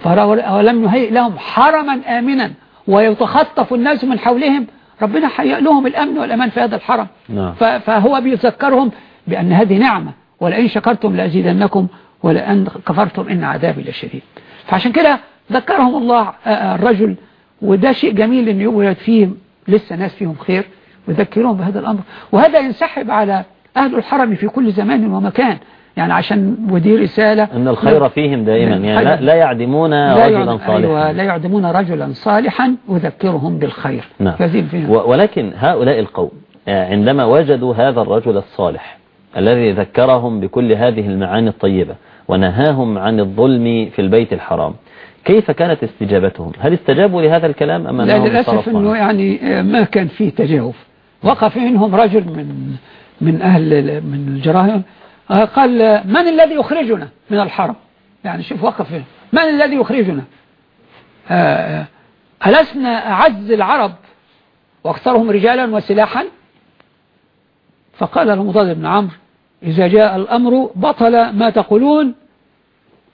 B: فلم يهيئ لهم حرما آمنا ويتخطف الناس من حولهم ربنا حيأ لهم الأمن والأمان في هذا الحرم
A: نعم.
B: فهو بيذكرهم بأن هذه نعمة ولئن شكرتم لأزيدنكم ولأن كفرتم إن عذابي لشديد. فعشان كده ذكرهم الله الرجل وده شيء جميل أن يوجد فيه لسه ناس فيهم خير ويذكرهم بهذا الأمر. وهذا ينسحب على أهل الحرم في كل زمان ومكان. يعني عشان ودي رسالة.
A: أن الخير فيهم دائما. يعني لا, لا. يعدمون
B: لا
A: رجلا صالحا
B: أيوة لا يعدمون رجلا صالحا وذكرهم بالخير.
A: نعم. ولكن هؤلاء القوم عندما وجدوا هذا الرجل الصالح الذي ذكرهم بكل هذه المعاني الطيبة ونهاهم عن الظلم في البيت الحرام. كيف كانت استجابتهم؟ هل استجابوا لهذا الكلام أم
B: لا للأسف أنه يعني ما كان فيه تجاوب وقف منهم رجل من من أهل من الجراهم قال من الذي يخرجنا من الحرم؟ يعني شوف وقف من الذي يخرجنا؟ ألسنا أعز العرب وأكثرهم رجالا وسلاحا؟ فقال المضاد بن عمرو إذا جاء الأمر بطل ما تقولون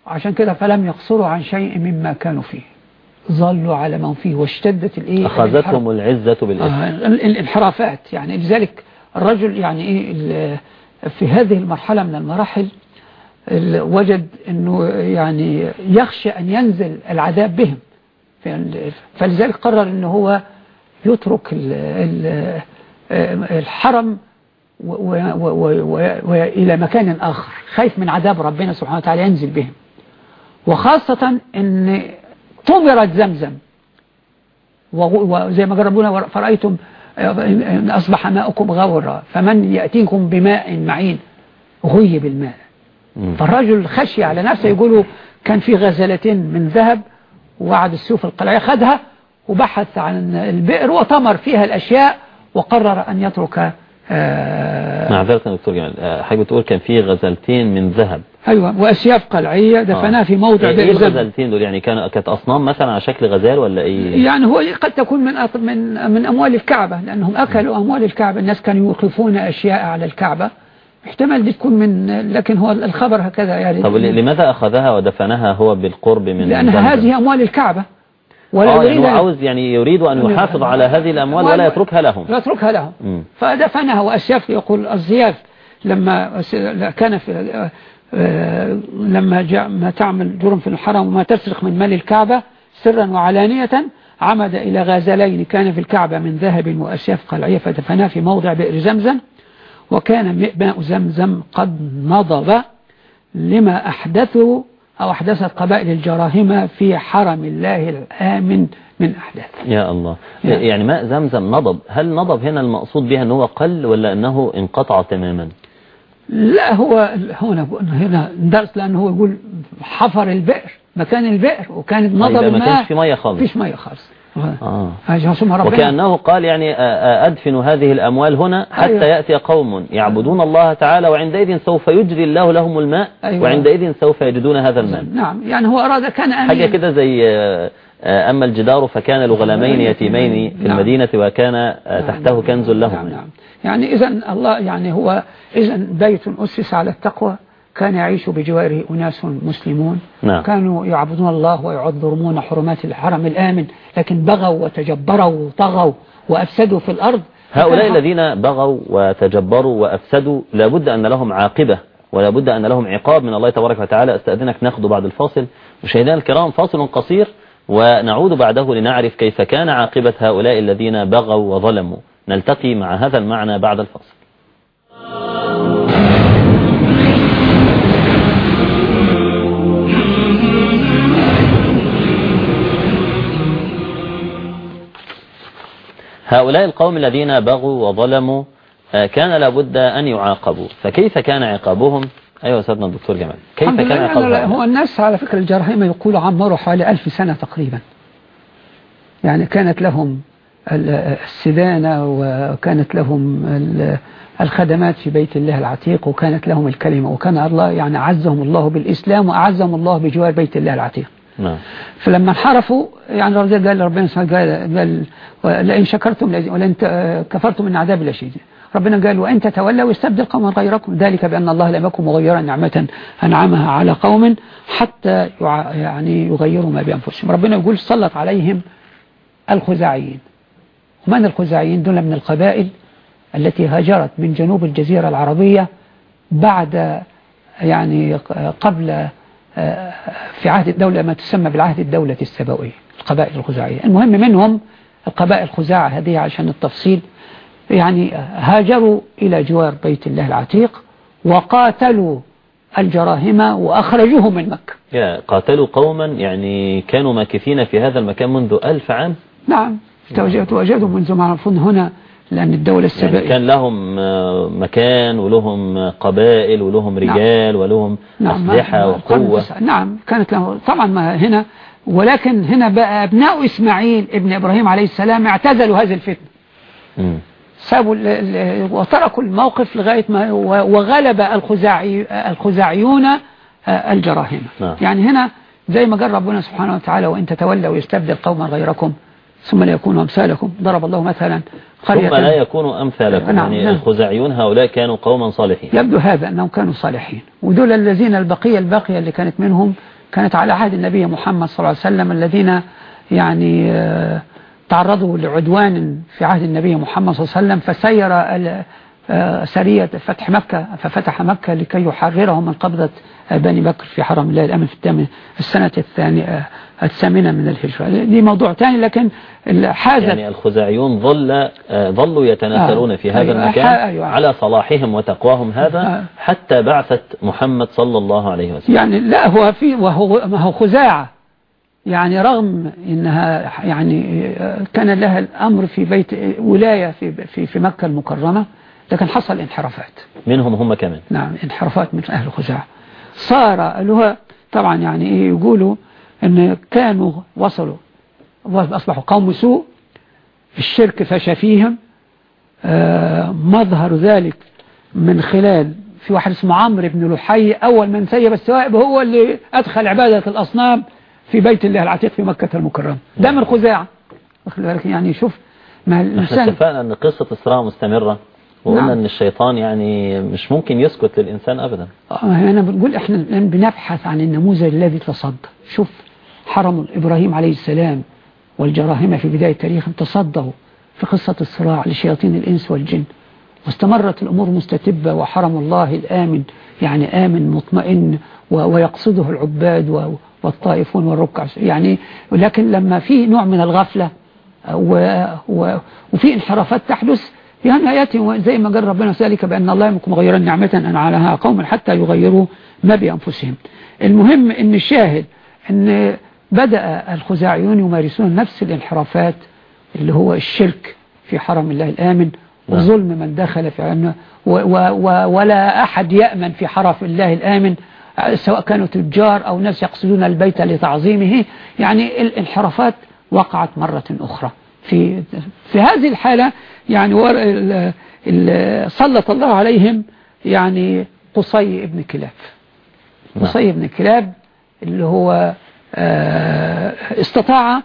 B: عشان كده فلم يقصروا عن شيء مما كانوا فيه. ظلوا على ما فيه واشتدت الإيه؟
A: أخذتهم العزة بالإثم
B: آه الانحرافات. يعني لذلك الرجل يعني إيه في هذه المرحلة من المراحل وجد إنه يعني يخشى أن ينزل العذاب بهم. فلذلك قرر إنه هو يترك الحرم وإلى مكان آخر خايف من عذاب ربنا سبحانه وتعالى ينزل بهم. وخاصة إن طمرت زمزم. وزي ما جربونا فرأيتم إن أصبح ماؤكم غورا فمن يأتيكم بماء معين غيب الماء. فالرجل خشي على نفسه يقولوا كان في غزلتين من ذهب ووعد السيوف القلعية خدها وبحث عن البئر وطمر فيها الأشياء وقرر أن يترك
A: معذرة دكتور جمال. حضرتك بتقول كان في غزلتين من ذهب.
B: أيوة وأسياف قلعية دفناها آه. في موضع
A: إيه الغزلتين دول؟ يعني كان كانت أصنام مثلا على شكل غزال ولا إيه؟
B: يعني هو قد تكون من من من أموال الكعبة لأنهم أكلوا أموال الكعبة. الناس كانوا يوقفون أشياء على الكعبة. احتمال دي تكون من لكن هو الخبر هكذا يعني.
A: طب لماذا أخذها ودفنها هو بالقرب من
B: لأنها هذه أموال الكعبة.
A: ولا آه يعني هو عاوز يعني يريد أن يحافظ على هذه الأموال ولا يتركها لهم.
B: لا يتركها لهم فدفنها وأسياف يقول الزياف لما كان في لما جاء ما تعمل جرم في الحرم وما تسرق من مال الكعبة سرا وعلانية عمد إلى غازلين. كان في الكعبة من ذهب وأسياف قلعية فدفناه في موضع بئر زمزم. وكان ماء زمزم قد نضب. لما أحدثوا أو أحدثت قبائل الجراهمة في حرم الله الآمن من أحداث
A: يا الله. يعني, يعني ماء زمزم نضب. هل نضب هنا المقصود بها أنه قل ولا أنه انقطع تماما؟
B: لا هو هنا هنا درس لأنه هو يقول حفر البئر مكان البئر وكانت نضب
A: الماء ما كانش في مية خالص.
B: فيش مية خالص.
A: آه. وكأنه قال يعني أدفن هذه الأموال هنا حتى أيوة. يأتي قوم يعبدون الله تعالى وعندئذ سوف يجري الله لهم الماء أيوة. وعندئذ سوف يجدون هذا الماء
B: نعم يعني هو أراد كان أمين
A: حاجة كده زي أما الجدار فكان لغلامين يتيمين في نعم. المدينة وكان تحته كنز لهم
B: نعم. نعم. يعني إذا الله يعني هو إذا بيت أسس على التقوى كان يعيش بجواره أناس مسلمون.
A: نعم.
B: كانوا يعبدون الله ويعظمون حرمات الحرم الآمن لكن بغوا وتجبروا وطغوا وأفسدوا في الأرض.
A: هؤلاء الذين بغوا وتجبروا وأفسدوا لابد أن لهم عاقبة ولا بد أن لهم عقاب من الله تبارك وتعالى. أستأذنك ناخده بعد الفاصل. مشاهدينا الكرام فاصل قصير ونعود بعده لنعرف كيف كان عاقبة هؤلاء الذين بغوا وظلموا. نلتقي مع هذا المعنى بعد الفاصل. هؤلاء القوم الذين بغوا وظلموا آه، كان لابد أن يعاقبوا. فكيف كان عقابهم؟ أيها سيدنا الدكتور جمال كيف كان عقابهم؟
B: هو الناس على فكرة الجراحيم يقولوا عمروا حوالي ألف سنة تقريبا. يعني كانت لهم السدانة وكانت لهم الخدمات في بيت الله العتيق وكانت لهم الكلمة. وكان الله يعني أعزهم الله بالإسلام وأعزهم الله بجوار بيت الله العتيق.
A: نعم.
B: فلما انحرفوا يعني ربنا قال ربنا سبحانه قال قال لئن شكرتم ولئن كفرتم من عذاب لشديد ربنا قال وإن تتولوا يستبدل قوما غيركم. ذلك بأن الله لم يكن مغيرا نعمة أنعمها على قوم حتى يعني يغيروا ما بأنفسهم. ربنا يقول سلط عليهم الخزاعيين. ومن الخزاعيين؟ دول من القبائل التي هاجرت من جنوب الجزيرة العربية بعد يعني قبل في عهد الدولة ما تسمى بالعهد الدولة السبوية القبائل الخزاعية. المهم منهم القبائل الخزاعة هذه عشان التفصيل. يعني هاجروا إلى جوار بيت الله العتيق وقاتلوا الجراهمة وأخرجوهم من مكة.
A: قاتلوا قوما يعني كانوا ماكثين في هذا المكان منذ ألف عام؟
B: نعم. تواجدوا منذ ما عرفون هنا لأن الدولة السبائية
A: يعني كان لهم مكان ولهم قبائل ولهم نعم. رجال نعم. ولهم نعم أسلحة وقوة
B: نعم كانت له طبعا ما هنا ولكن هنا بقى أبناء إسماعيل ابن إبراهيم عليه السلام اعتزلوا هذه الفتنة م. سابوا وتركوا الموقف لغاية ما وغلب الخزاعي الخزاعيون الجراهمة نعم. يعني هنا زي ما قال ربنا سبحانه وتعالى وإن تتولوا يستبدل قوما غيركم ثم لا يكونوا أمثالكم. ضرب الله مثلا
A: قرية. ثم لا يكونوا أمثالكم. نعم يعني نعم. الخزاعيون هؤلاء كانوا قوما صالحين.
B: يبدو هذا أنهم كانوا صالحين. ودول الذين البقية الباقية اللي كانت منهم كانت على عهد النبي محمد صلى الله عليه وسلم الذين يعني آه تعرضوا لعدوان في عهد النبي محمد صلى الله عليه وسلم فسير آه، سرية فتح مكة ففتح مكة لكي يحررهم من قبضة بني بكر في حرم الله الأمن في السنة الثانية الثامنة من الهجرة. دي موضوع ثاني لكن حازت
A: يعني الخزاعيون ظل آه، ظلوا يتناثرون آه في هذا أيوة المكان أيوة. على صلاحهم وتقواهم هذا آه. حتى بعثة محمد صلى الله عليه وسلم.
B: يعني لا هو في وهو ما هو خزاعة. يعني رغم إنها يعني كان لها الأمر في بيت ولاية في في في مكة المكرمة لكن حصل انحرافات.
A: منهم هم كمان
B: نعم انحرافات من أهل خزاعة. صار هو طبعا يعني إيه يقولوا أن كانوا وصلوا أصبحوا قوم سوء الشرك فشى فيهم آه مظهر ذلك من خلال في واحد اسمه عمرو بن لحي أول من سيب السوائب هو اللي أدخل عبادة الأصنام في بيت الله العتيق في مكة المكرمة. ده من خزاعة يعني شوف
A: ما الإنسان اتفقنا أن قصة الصراع مستمرة وقلنا نعم. أن الشيطان يعني مش ممكن يسكت للإنسان أبدا.
B: آه، أنا بنقول إحنا الآن بنبحث عن النموذج الذي تصدى. شوف حرم إبراهيم عليه السلام والجراهمة في بداية تاريخ تصدوا في قصة الصراع لشياطين الإنس والجن. واستمرت الأمور مستتبة وحرم الله الآمن يعني آمن مطمئن ويقصده العباد والطائفون والركع. يعني ولكن لما في نوع من الغفلة وفي انحرافات تحدث يعني يأتي زي ما قال ربنا ذلك بأن الله يمكن مغيرا نعمة أنعلها قوم حتى يغيروا ما بأنفسهم. المهم أن الشاهد أن بدأ الخزاعيون يمارسون نفس الانحرافات اللي هو الشرك في حرم الله الآمن نعم. وظلم من دخل في عمنا ولا أحد يأمن في حرم الله الآمن سواء كانوا تجار أو ناس يقصدون البيت لتعظيمه يعني الانحرافات وقعت مرة أخرى في في هذه الحالة يعني سلط الله عليهم يعني قصي ابن كلاب نعم. قصي ابن كلاب اللي هو استطاع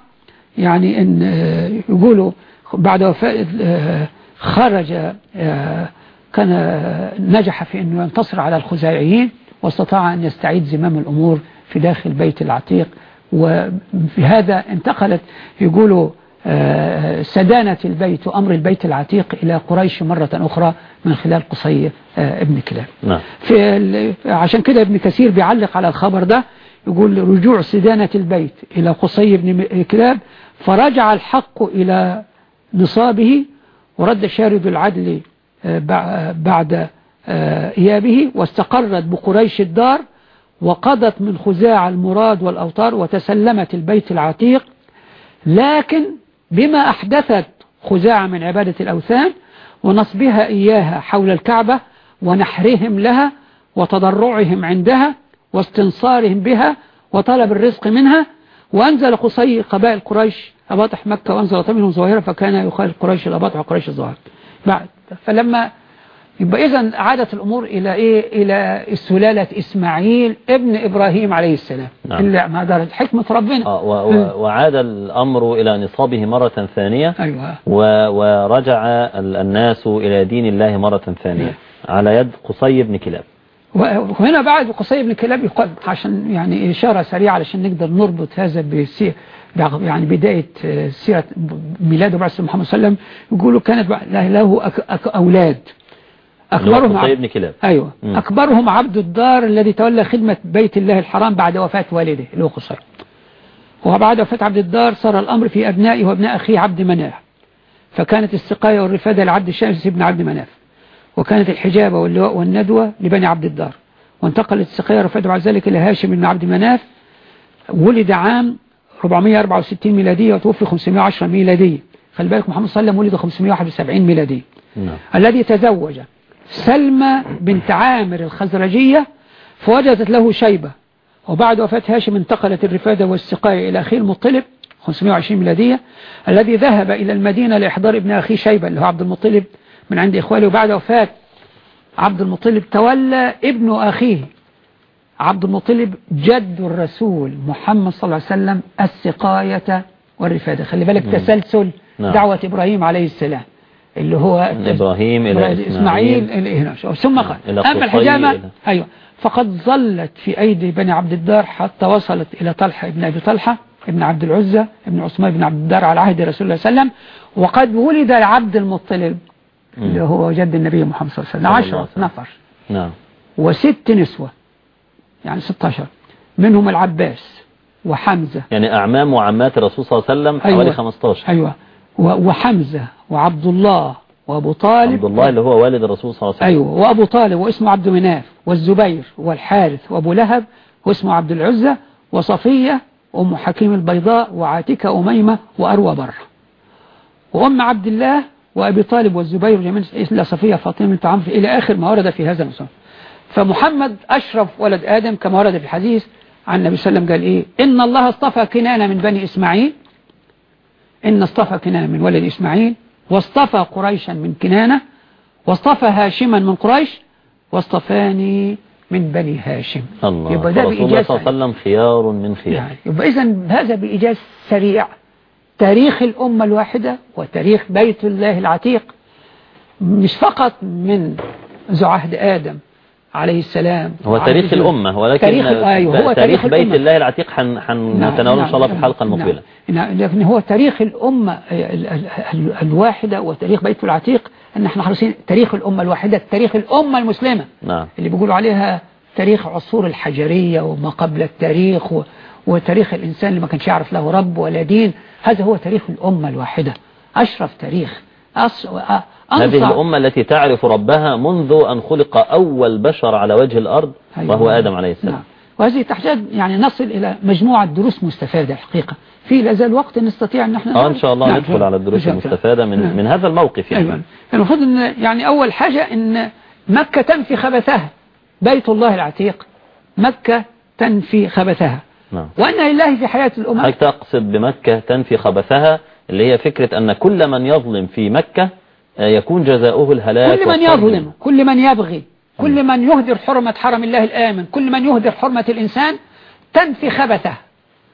B: يعني إن آه، يقولوا بعد وفاة آه، خرج كان نجح في إنه ينتصر على الخزاعيين واستطاع أن يستعيد زمام الأمور في داخل بيت العتيق. وبهذا انتقلت يقولوا آه، سدانة البيت وأمر البيت العتيق إلى قريش مرة أخرى من خلال قصي آه، ابن كلاب.
A: نعم.
B: في عشان كده ابن كثير بيعلق على الخبر ده يقول رجوع سدانة البيت إلى قصي بن كلاب فرجع الحق إلى نصابه ورد شارد العدل آه، بع- بعد آه، إيابه واستقرت بقريش الدار وقضت من خزاع المراد والأوطار وتسلمت البيت العتيق. لكن بما أحدثت خزاعة من عبادة الأوثان ونصبها إياها حول الكعبة ونحرهم لها وتضرعهم عندها واستنصارهم بها وطلب الرزق منها وأنزل قصي قبائل قريش أباطح مكة وأنزل منهم ظواهرة فكان يخالف قريش الأباطح وقريش الظواهر بعد فلما يبقى إذا عادت الأمور إلى إيه؟ إلى سلالة إسماعيل ابن إبراهيم عليه السلام.
A: نعم.
B: اللي ما دارت حكمة ربنا.
A: آه، و- و- وعاد الأمر إلى نصابه مرة ثانية.
B: أيوة.
A: و- ورجع ال- الناس إلى دين الله مرة ثانية. على يد قصي بن كلاب.
B: وهنا بعد قصي بن كلاب يقال عشان يعني إشارة سريعة علشان نقدر نربط هذا بسي يعني بداية آه، سيرة ميلاد بعد محمد صلى الله عليه وسلم. يقولوا كانت له أك أك أولاد. أكبرهم
A: قصي بن كلاب.
B: أيوة.
A: مم.
B: أكبرهم عبد الدار الذي تولى خدمة بيت الله الحرام بعد وفاة والده اللي هو قصي. وبعد وفاة عبد الدار صار الأمر في أبنائه وأبناء أخيه عبد مناف. فكانت السقاية والرفادة لعبد الشمس بن عبد مناف. وكانت الحجابة واللواء والندوة لبني عبد الدار. وانتقلت السقاية والرفادة بعد ذلك إلى هاشم بن عبد مناف ولد عام 464 ميلادية وتوفي 510 ميلادية. خلي بالك محمد صلى الله عليه وسلم ولد 571 ميلادية.
A: نعم.
B: الذي تزوج سلمى بنت عامر الخزرجية فوجدت له شيبة. وبعد وفاة هاشم انتقلت الرفادة والسقاية إلى أخيه المطلب 520 ميلادية. الذي ذهب إلى المدينة لإحضار ابن أخيه شيبة اللي هو عبد المطلب. من عند إخواله وبعد وفاة عبد المطلب تولى ابن أخيه. عبد المطلب جد الرسول محمد صلى الله عليه وسلم السقاية والرفادة. خلي بالك تسلسل
A: نعم.
B: دعوة إبراهيم عليه السلام اللي هو
A: من إبراهيم إلى
B: إسماعيل. إلى هنا ثم قال
A: إلى
B: أما الحجامة أيوة. فقد ظلت في أيدي بني عبد الدار حتى وصلت إلى طلحة ابن أبي طلحة ابن عبد العزة ابن عثمان بن عبد الدار على عهد رسول الله صلى الله عليه وسلم. وقد ولد عبد المطلب اللي هو جد النبي محمد صلى الله عليه وسلم.
A: الله
B: عشرة
A: عليه وسلم.
B: نفر.
A: نعم.
B: وست نسوة يعني 16 منهم العباس وحمزة.
A: يعني أعمام وعمات الرسول صلى الله عليه وسلم
B: أيوة.
A: حوالي 15
B: أيوة وحمزة وعبد الله وأبو طالب.
A: عبد الله اللي هو والد الرسول صلى الله عليه وسلم.
B: أيوة وأبو طالب واسمه عبد مناف والزبير والحارث وأبو لهب واسمه عبد العزة وصفية وأم حكيم البيضاء وعاتكة أميمة وأروى بره وأم عبد الله وأبي طالب والزبير جميعا إلا صفية فاطمة بنت عمرو إلى آخر ما ورد في هذا المصنف فمحمد أشرف ولد آدم كما ورد في الحديث عن النبي صلى الله عليه وسلم قال إيه؟ إن الله اصطفى كنانة من بني إسماعيل. إن اصطفى كنانة من ولد إسماعيل واصطفى قريشا من كنانة واصطفى هاشما من قريش واصطفاني من بني هاشم.
A: الله.
B: يبقى ده بإيجاز
A: صلى الله عليه وسلم خيار من خيار.
B: يعني يبقى إذا هذا بإيجاز سريع. تاريخ الأمة الواحدة وتاريخ بيت الله العتيق مش فقط من ذو عهد آدم عليه السلام
A: هو تاريخ. الأمة ولكن
B: تاريخ أيوه هو
A: تاريخ بيت
B: الأمة.
A: الله العتيق حنتناوله إن شاء الله في الحلقة المقبلة
B: نعم لكن هو تاريخ الأمة ال- ال- ال- الواحدة وتاريخ بيت العتيق أن إحنا حريصين تاريخ الأمة الواحدة تاريخ الأمة المسلمة
A: نعم
B: اللي بيقولوا عليها تاريخ عصور الحجرية وما قبل التاريخ و... وتاريخ الإنسان اللي ما كانش يعرف له رب ولا دين. هذا هو تاريخ الأمة الواحدة. أشرف تاريخ. أص... أ-
A: هذه الأمة التي تعرف ربها منذ أن خلق أول بشر على وجه الأرض
B: أيوة.
A: وهو آدم عليه السلام.
B: نعم. وهذه تحتاج يعني نصل إلى مجموعة دروس مستفادة الحقيقة. في لا زال وقت نستطيع أن إحنا
A: آه إن شاء الله. ندخل على الدروس. المستفادة من,
B: نعم.
A: من هذا الموقف يعني.
B: أيوة. المفروض أن يعني أول حاجة أن مكة تنفي خبثها. بيت الله العتيق. مكة تنفي خبثها.
A: نعم.
B: وأن لله في حياة الأمم
A: حضرتك تقصد بمكة تنفي خبثها اللي هي فكرة أن كل من يظلم في مكة آه، يكون جزاؤه الهلاك
B: كل من. يظلم كل من يبغي كل من يهدر حرمة حرم الله الآمن كل من يهدر حرمة الإنسان تنفي خبثه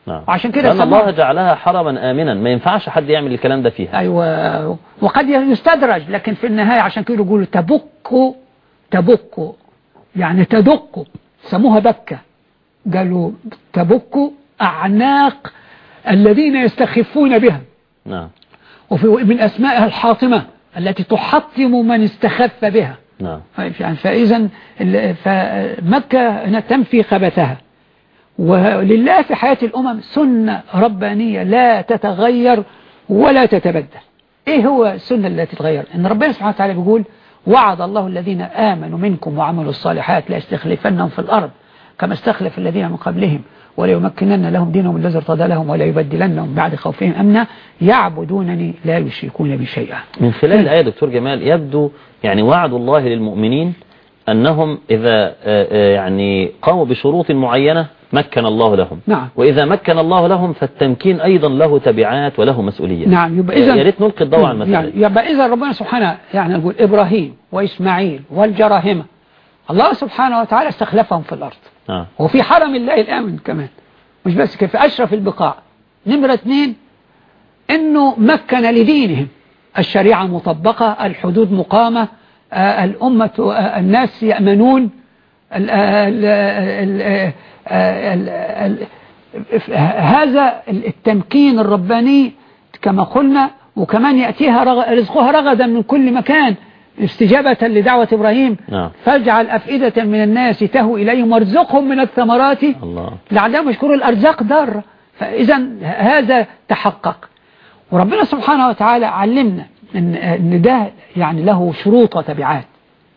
A: نعم.
B: وعشان كده
A: لأن الله جعلها حرما آمنا. ما ينفعش حد يعمل الكلام ده فيها.
B: أيوة. وقد يستدرج لكن في النهاية عشان كده يقولوا تبك تبك يعني تدق سموها بكة. قالوا تبك أعناق الذين يستخفون بها.
A: نعم.
B: وفي من أسمائها الحاطمة التي تحطم من استخف بها.
A: نعم.
B: يعني فإذا فمكة هنا تنفي خبثها ولله في حياة الأمم سنة ربانية لا تتغير ولا تتبدل. إيه هو السنة التي تتغير؟ إن ربنا سبحانه وتعالى بيقول وعد الله الذين آمنوا منكم وعملوا الصالحات ليستخلفنهم في الأرض. كما استخلف الذين من قبلهم وليمكنن لهم دينهم الذي ارتضى لهم ولا يبدلنهم بعد خوفهم أمنا يعبدونني لا يشركون بي شيئا.
A: من خلال الآية دكتور جمال يبدو يعني وعد الله للمؤمنين أنهم إذا آه، آه، يعني قاموا بشروط معينة مكن الله لهم.
B: نعم.
A: وإذا مكن الله لهم فالتمكين أيضا له تبعات وله مسؤولية.
B: نعم يبقى
A: آه،
B: إذا
A: يا ريت نلقي الضوء على المسألة.
B: يعني. يبقى إذا ربنا سبحانه يعني نقول إبراهيم وإسماعيل والجراهمة الله سبحانه وتعالى استخلفهم في الأرض.
A: آه.
B: وفي حرم الله الآمن كمان. مش بس في أشرف البقاع. نمرة اثنين إنه مكن لدينهم. الشريعة مطبقة الحدود مقامة آه، الأمة آه، الناس يأمنون ال- ال- ال- ال- هذا التمكين الرباني كما قلنا وكمان يأتيها رزقها رغدا من كل مكان. استجابة لدعوة إبراهيم.
A: نعم.
B: فاجعل أفئدة من الناس تهوي إليهم وارزقهم من الثمرات.
A: الله.
B: لعلهم يشكروا الأرزاق ضارة فإذا هذا تحقق. وربنا سبحانه وتعالى علمنا إن ده يعني له شروط وتبعات.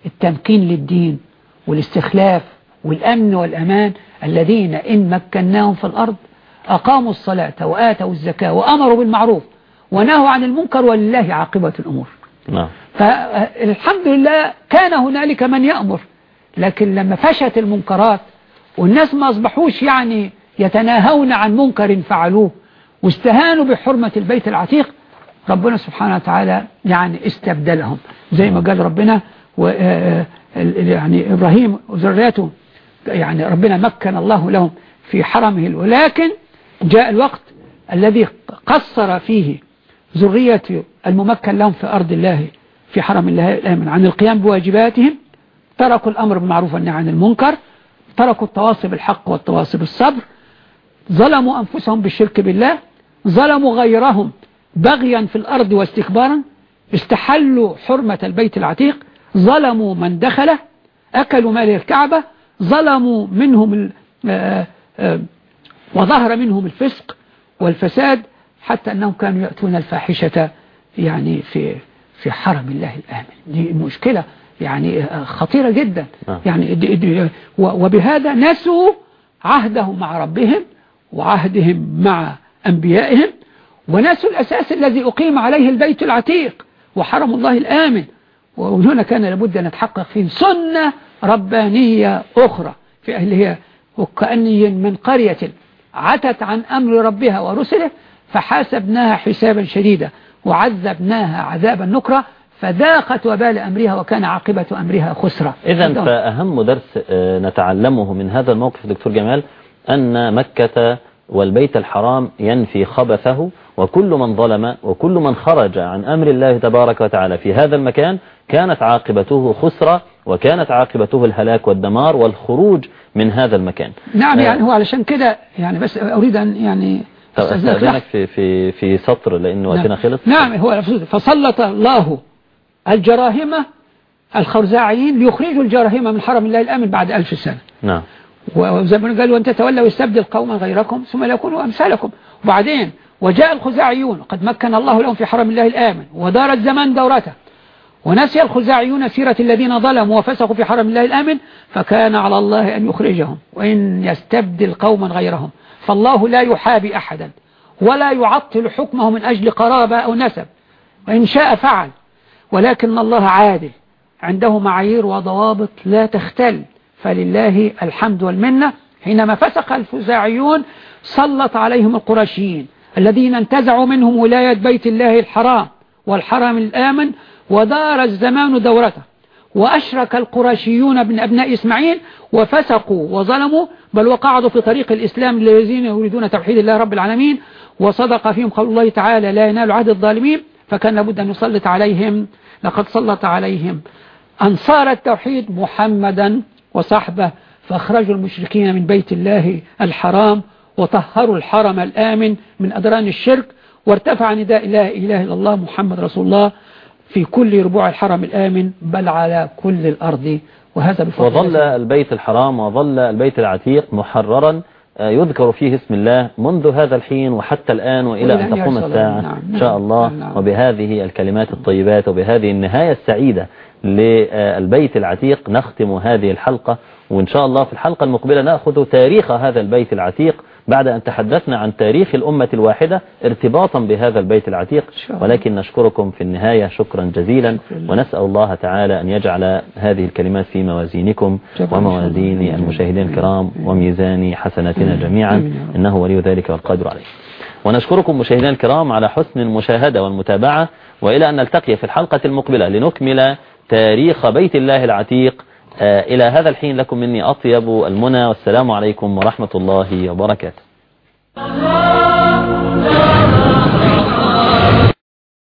B: التمكين للدين والاستخلاف والأمن والأمان الذين إن مكناهم في الأرض أقاموا الصلاة وآتوا الزكاة وأمروا بالمعروف ونهوا عن المنكر ولله عاقبة الأمور.
A: نعم.
B: فالحمد لله كان هنالك من يأمر لكن لما فشت المنكرات والناس ما أصبحوش يعني يتناهون عن منكر فعلوه واستهانوا بحرمة البيت العتيق ربنا سبحانه وتعالى يعني استبدلهم. زي ما قال ربنا و آه، ال- يعني إبراهيم وذريته يعني ربنا مكن الله لهم في حرمه ولكن جاء الوقت الذي قصر فيه ذرية الممكن لهم في أرض الله. في حرم الله الآمن عن القيام بواجباتهم تركوا الأمر بالمعروف والنهي عن المنكر تركوا التواصي بالحق والتواصي بالصبر ظلموا أنفسهم بالشرك بالله ظلموا غيرهم بغيا في الأرض واستكبارا استحلوا حرمة البيت العتيق ظلموا من دخله أكلوا مال الكعبة ظلموا منهم آه، آه، وظهر منهم الفسق والفساد حتى أنهم كانوا يأتون الفاحشة يعني في في حرم الله الآمن. دي مشكلة يعني آه، خطيرة جدا.
A: نعم.
B: يعني دي دي وبهذا نسوا عهدهم مع ربهم وعهدهم مع أنبيائهم ونسوا الأساس الذي أقيم عليه البيت العتيق وحرم الله الآمن. وهنا كان لابد أن نتحقق فيه سنة ربانية أخرى في هي وكأني من قرية عتت عن أمر ربها ورسله فحاسبناها حسابا شديدا. وعذبناها عذابا نكرا فذاقت وبال أمرها وكان عاقبة أمرها خسرة.
A: إذا فأهم درس آه، نتعلمه من هذا الموقف دكتور جمال أن مكة والبيت الحرام ينفي خبثه وكل من ظلم وكل من خرج عن أمر الله تبارك وتعالى في هذا المكان كانت عاقبته خسرة وكانت عاقبته الهلاك والدمار والخروج من هذا المكان.
B: نعم
A: آه،
B: يعني هو علشان كده يعني بس أريد أن يعني
A: طب
B: أستأذنك لحظة.
A: في في في سطر لأن وقتنا خلص.
B: نعم هو فسلط الله الجراهمة الخرزاعيين ليخرجوا الجراهمة من حرم الله الآمن بعد ألف سنة.
A: نعم.
B: وزي ما قال وان تتولوا يستبدل قوما غيركم ثم لا يكونوا أمثالكم. وبعدين وجاء الخزاعيون قد مكن الله لهم في حرم الله الآمن ودار الزمان دورته. ونسي الخزاعيون سيرة الذين ظلموا وفسقوا في حرم الله الآمن فكان على الله أن يخرجهم وإن يستبدل قوما غيرهم. فالله لا يحابي أحدا ولا يعطل حكمه من أجل قرابة أو نسب وإن شاء فعل. ولكن الله عادل عنده معايير وضوابط لا تختل. فلله الحمد والمنة. حينما فسق الفزاعيون سلط عليهم القرشيين الذين انتزعوا منهم ولاية بيت الله الحرام والحرم الآمن ودار الزمان دورته. وأشرك القرشيون من أبناء إسماعيل وفسقوا وظلموا بل وقعدوا في طريق الإسلام للذين يريدون توحيد الله رب العالمين وصدق فيهم قول الله تعالى لا ينال عهد الظالمين فكان لابد أن يسلط عليهم. لقد سلط عليهم. أنصار التوحيد محمدا وصحبه فأخرجوا المشركين من بيت الله الحرام وطهروا الحرم الآمن من أدران الشرك وارتفع نداء لا إله إلا الله محمد رسول الله في كل ربوع الحرم الآمن بل على كل الأرض وهذا بفضل
A: وظل. البيت الحرام وظل البيت العتيق محررا آه، يذكر فيه اسم الله منذ هذا الحين وحتى الآن وإلى أن تقوم. الساعة
B: نعم،
A: إن شاء
B: نعم،
A: الله
B: نعم.
A: وبهذه الكلمات الطيبات وبهذه النهاية السعيدة للبيت العتيق نختم هذه الحلقة وإن شاء الله في الحلقة المقبلة نأخذ تاريخ هذا البيت العتيق بعد أن تحدثنا عن تاريخ الأمة الواحدة ارتباطا بهذا البيت العتيق. ولكن نشكركم في النهاية شكرا جزيلا. ونسأل الله تعالى أن يجعل هذه الكلمات في موازينكم وموازين. المشاهدين الكرام وميزان حسناتنا. جميعا. إنه ولي ذلك والقادر عليه ونشكركم مشاهدينا الكرام على حسن المشاهدة والمتابعة وإلى أن نلتقي في الحلقة المقبلة لنكمل تاريخ بيت الله العتيق إلى هذا الحين لكم مني أطيب المنى والسلام عليكم ورحمة الله وبركاته.